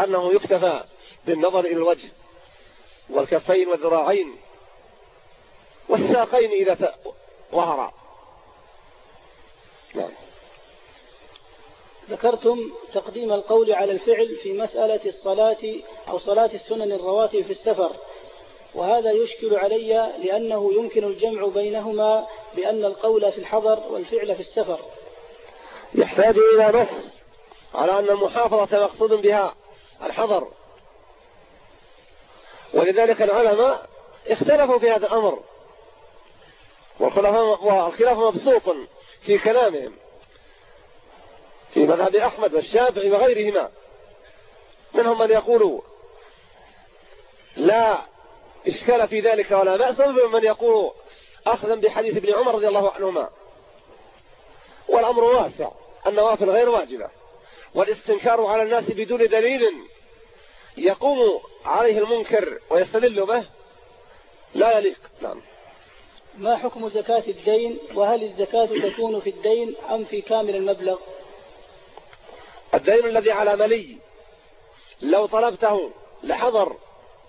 أنه يكتفى بالنظر إلى الوجه والكفين والذراعين والساقين إذا ظهرا نعم. ذكرتم تقديم القول على الفعل في مسألة الصلاة أو صلاة السنن الرواتب في السفر. وهذا يشكل علي لأنه يمكن الجمع بينهما بأن القول في الحضر والفعل في السفر. يحتاج إلى نص على أن المحافظة مقصود بها الحضر. ولذلك العلماء اختلفوا في هذا الأمر. والخلاف مبسوط في كلامهم. في مذهب أحمد والشافعي وغيرهما. منهم من يقول لا إشكال في ذلك ولا بأس ومن يقول أخذا بحديث ابن عمر رضي الله عنهما. والأمر واسع النوافل غير واجبة. والاستنكار على الناس بدون دليل يقوم عليه المنكر ويستدل به لا يليق. نعم. ما حكم زكاة الدين؟ وهل الزكاة تكون في الدين أم في كامل المبلغ؟ الدين الذي على ملي لو طلبته لحضر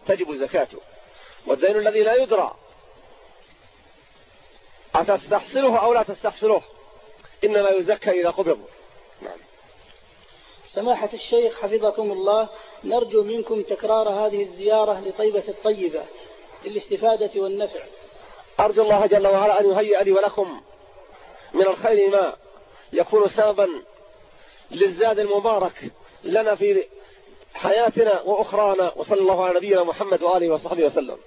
تجب زكاته. والدين الذي لا يدرى. أتستحصله أو لا تستحصله إنما يزكى إذا قبض. نعم. سماحة الشيخ حفظكم الله نرجو منكم تكرار هذه الزيارة لطيبة الطيبة للاستفادة والنفع. أرجو الله جل وعلا أن يهيئ لي ولكم من الخير ما يكون سببا للزاد المبارك لنا في حياتنا وأخرانا وصلى الله على نبينا محمد وآله وصحبه وسلم.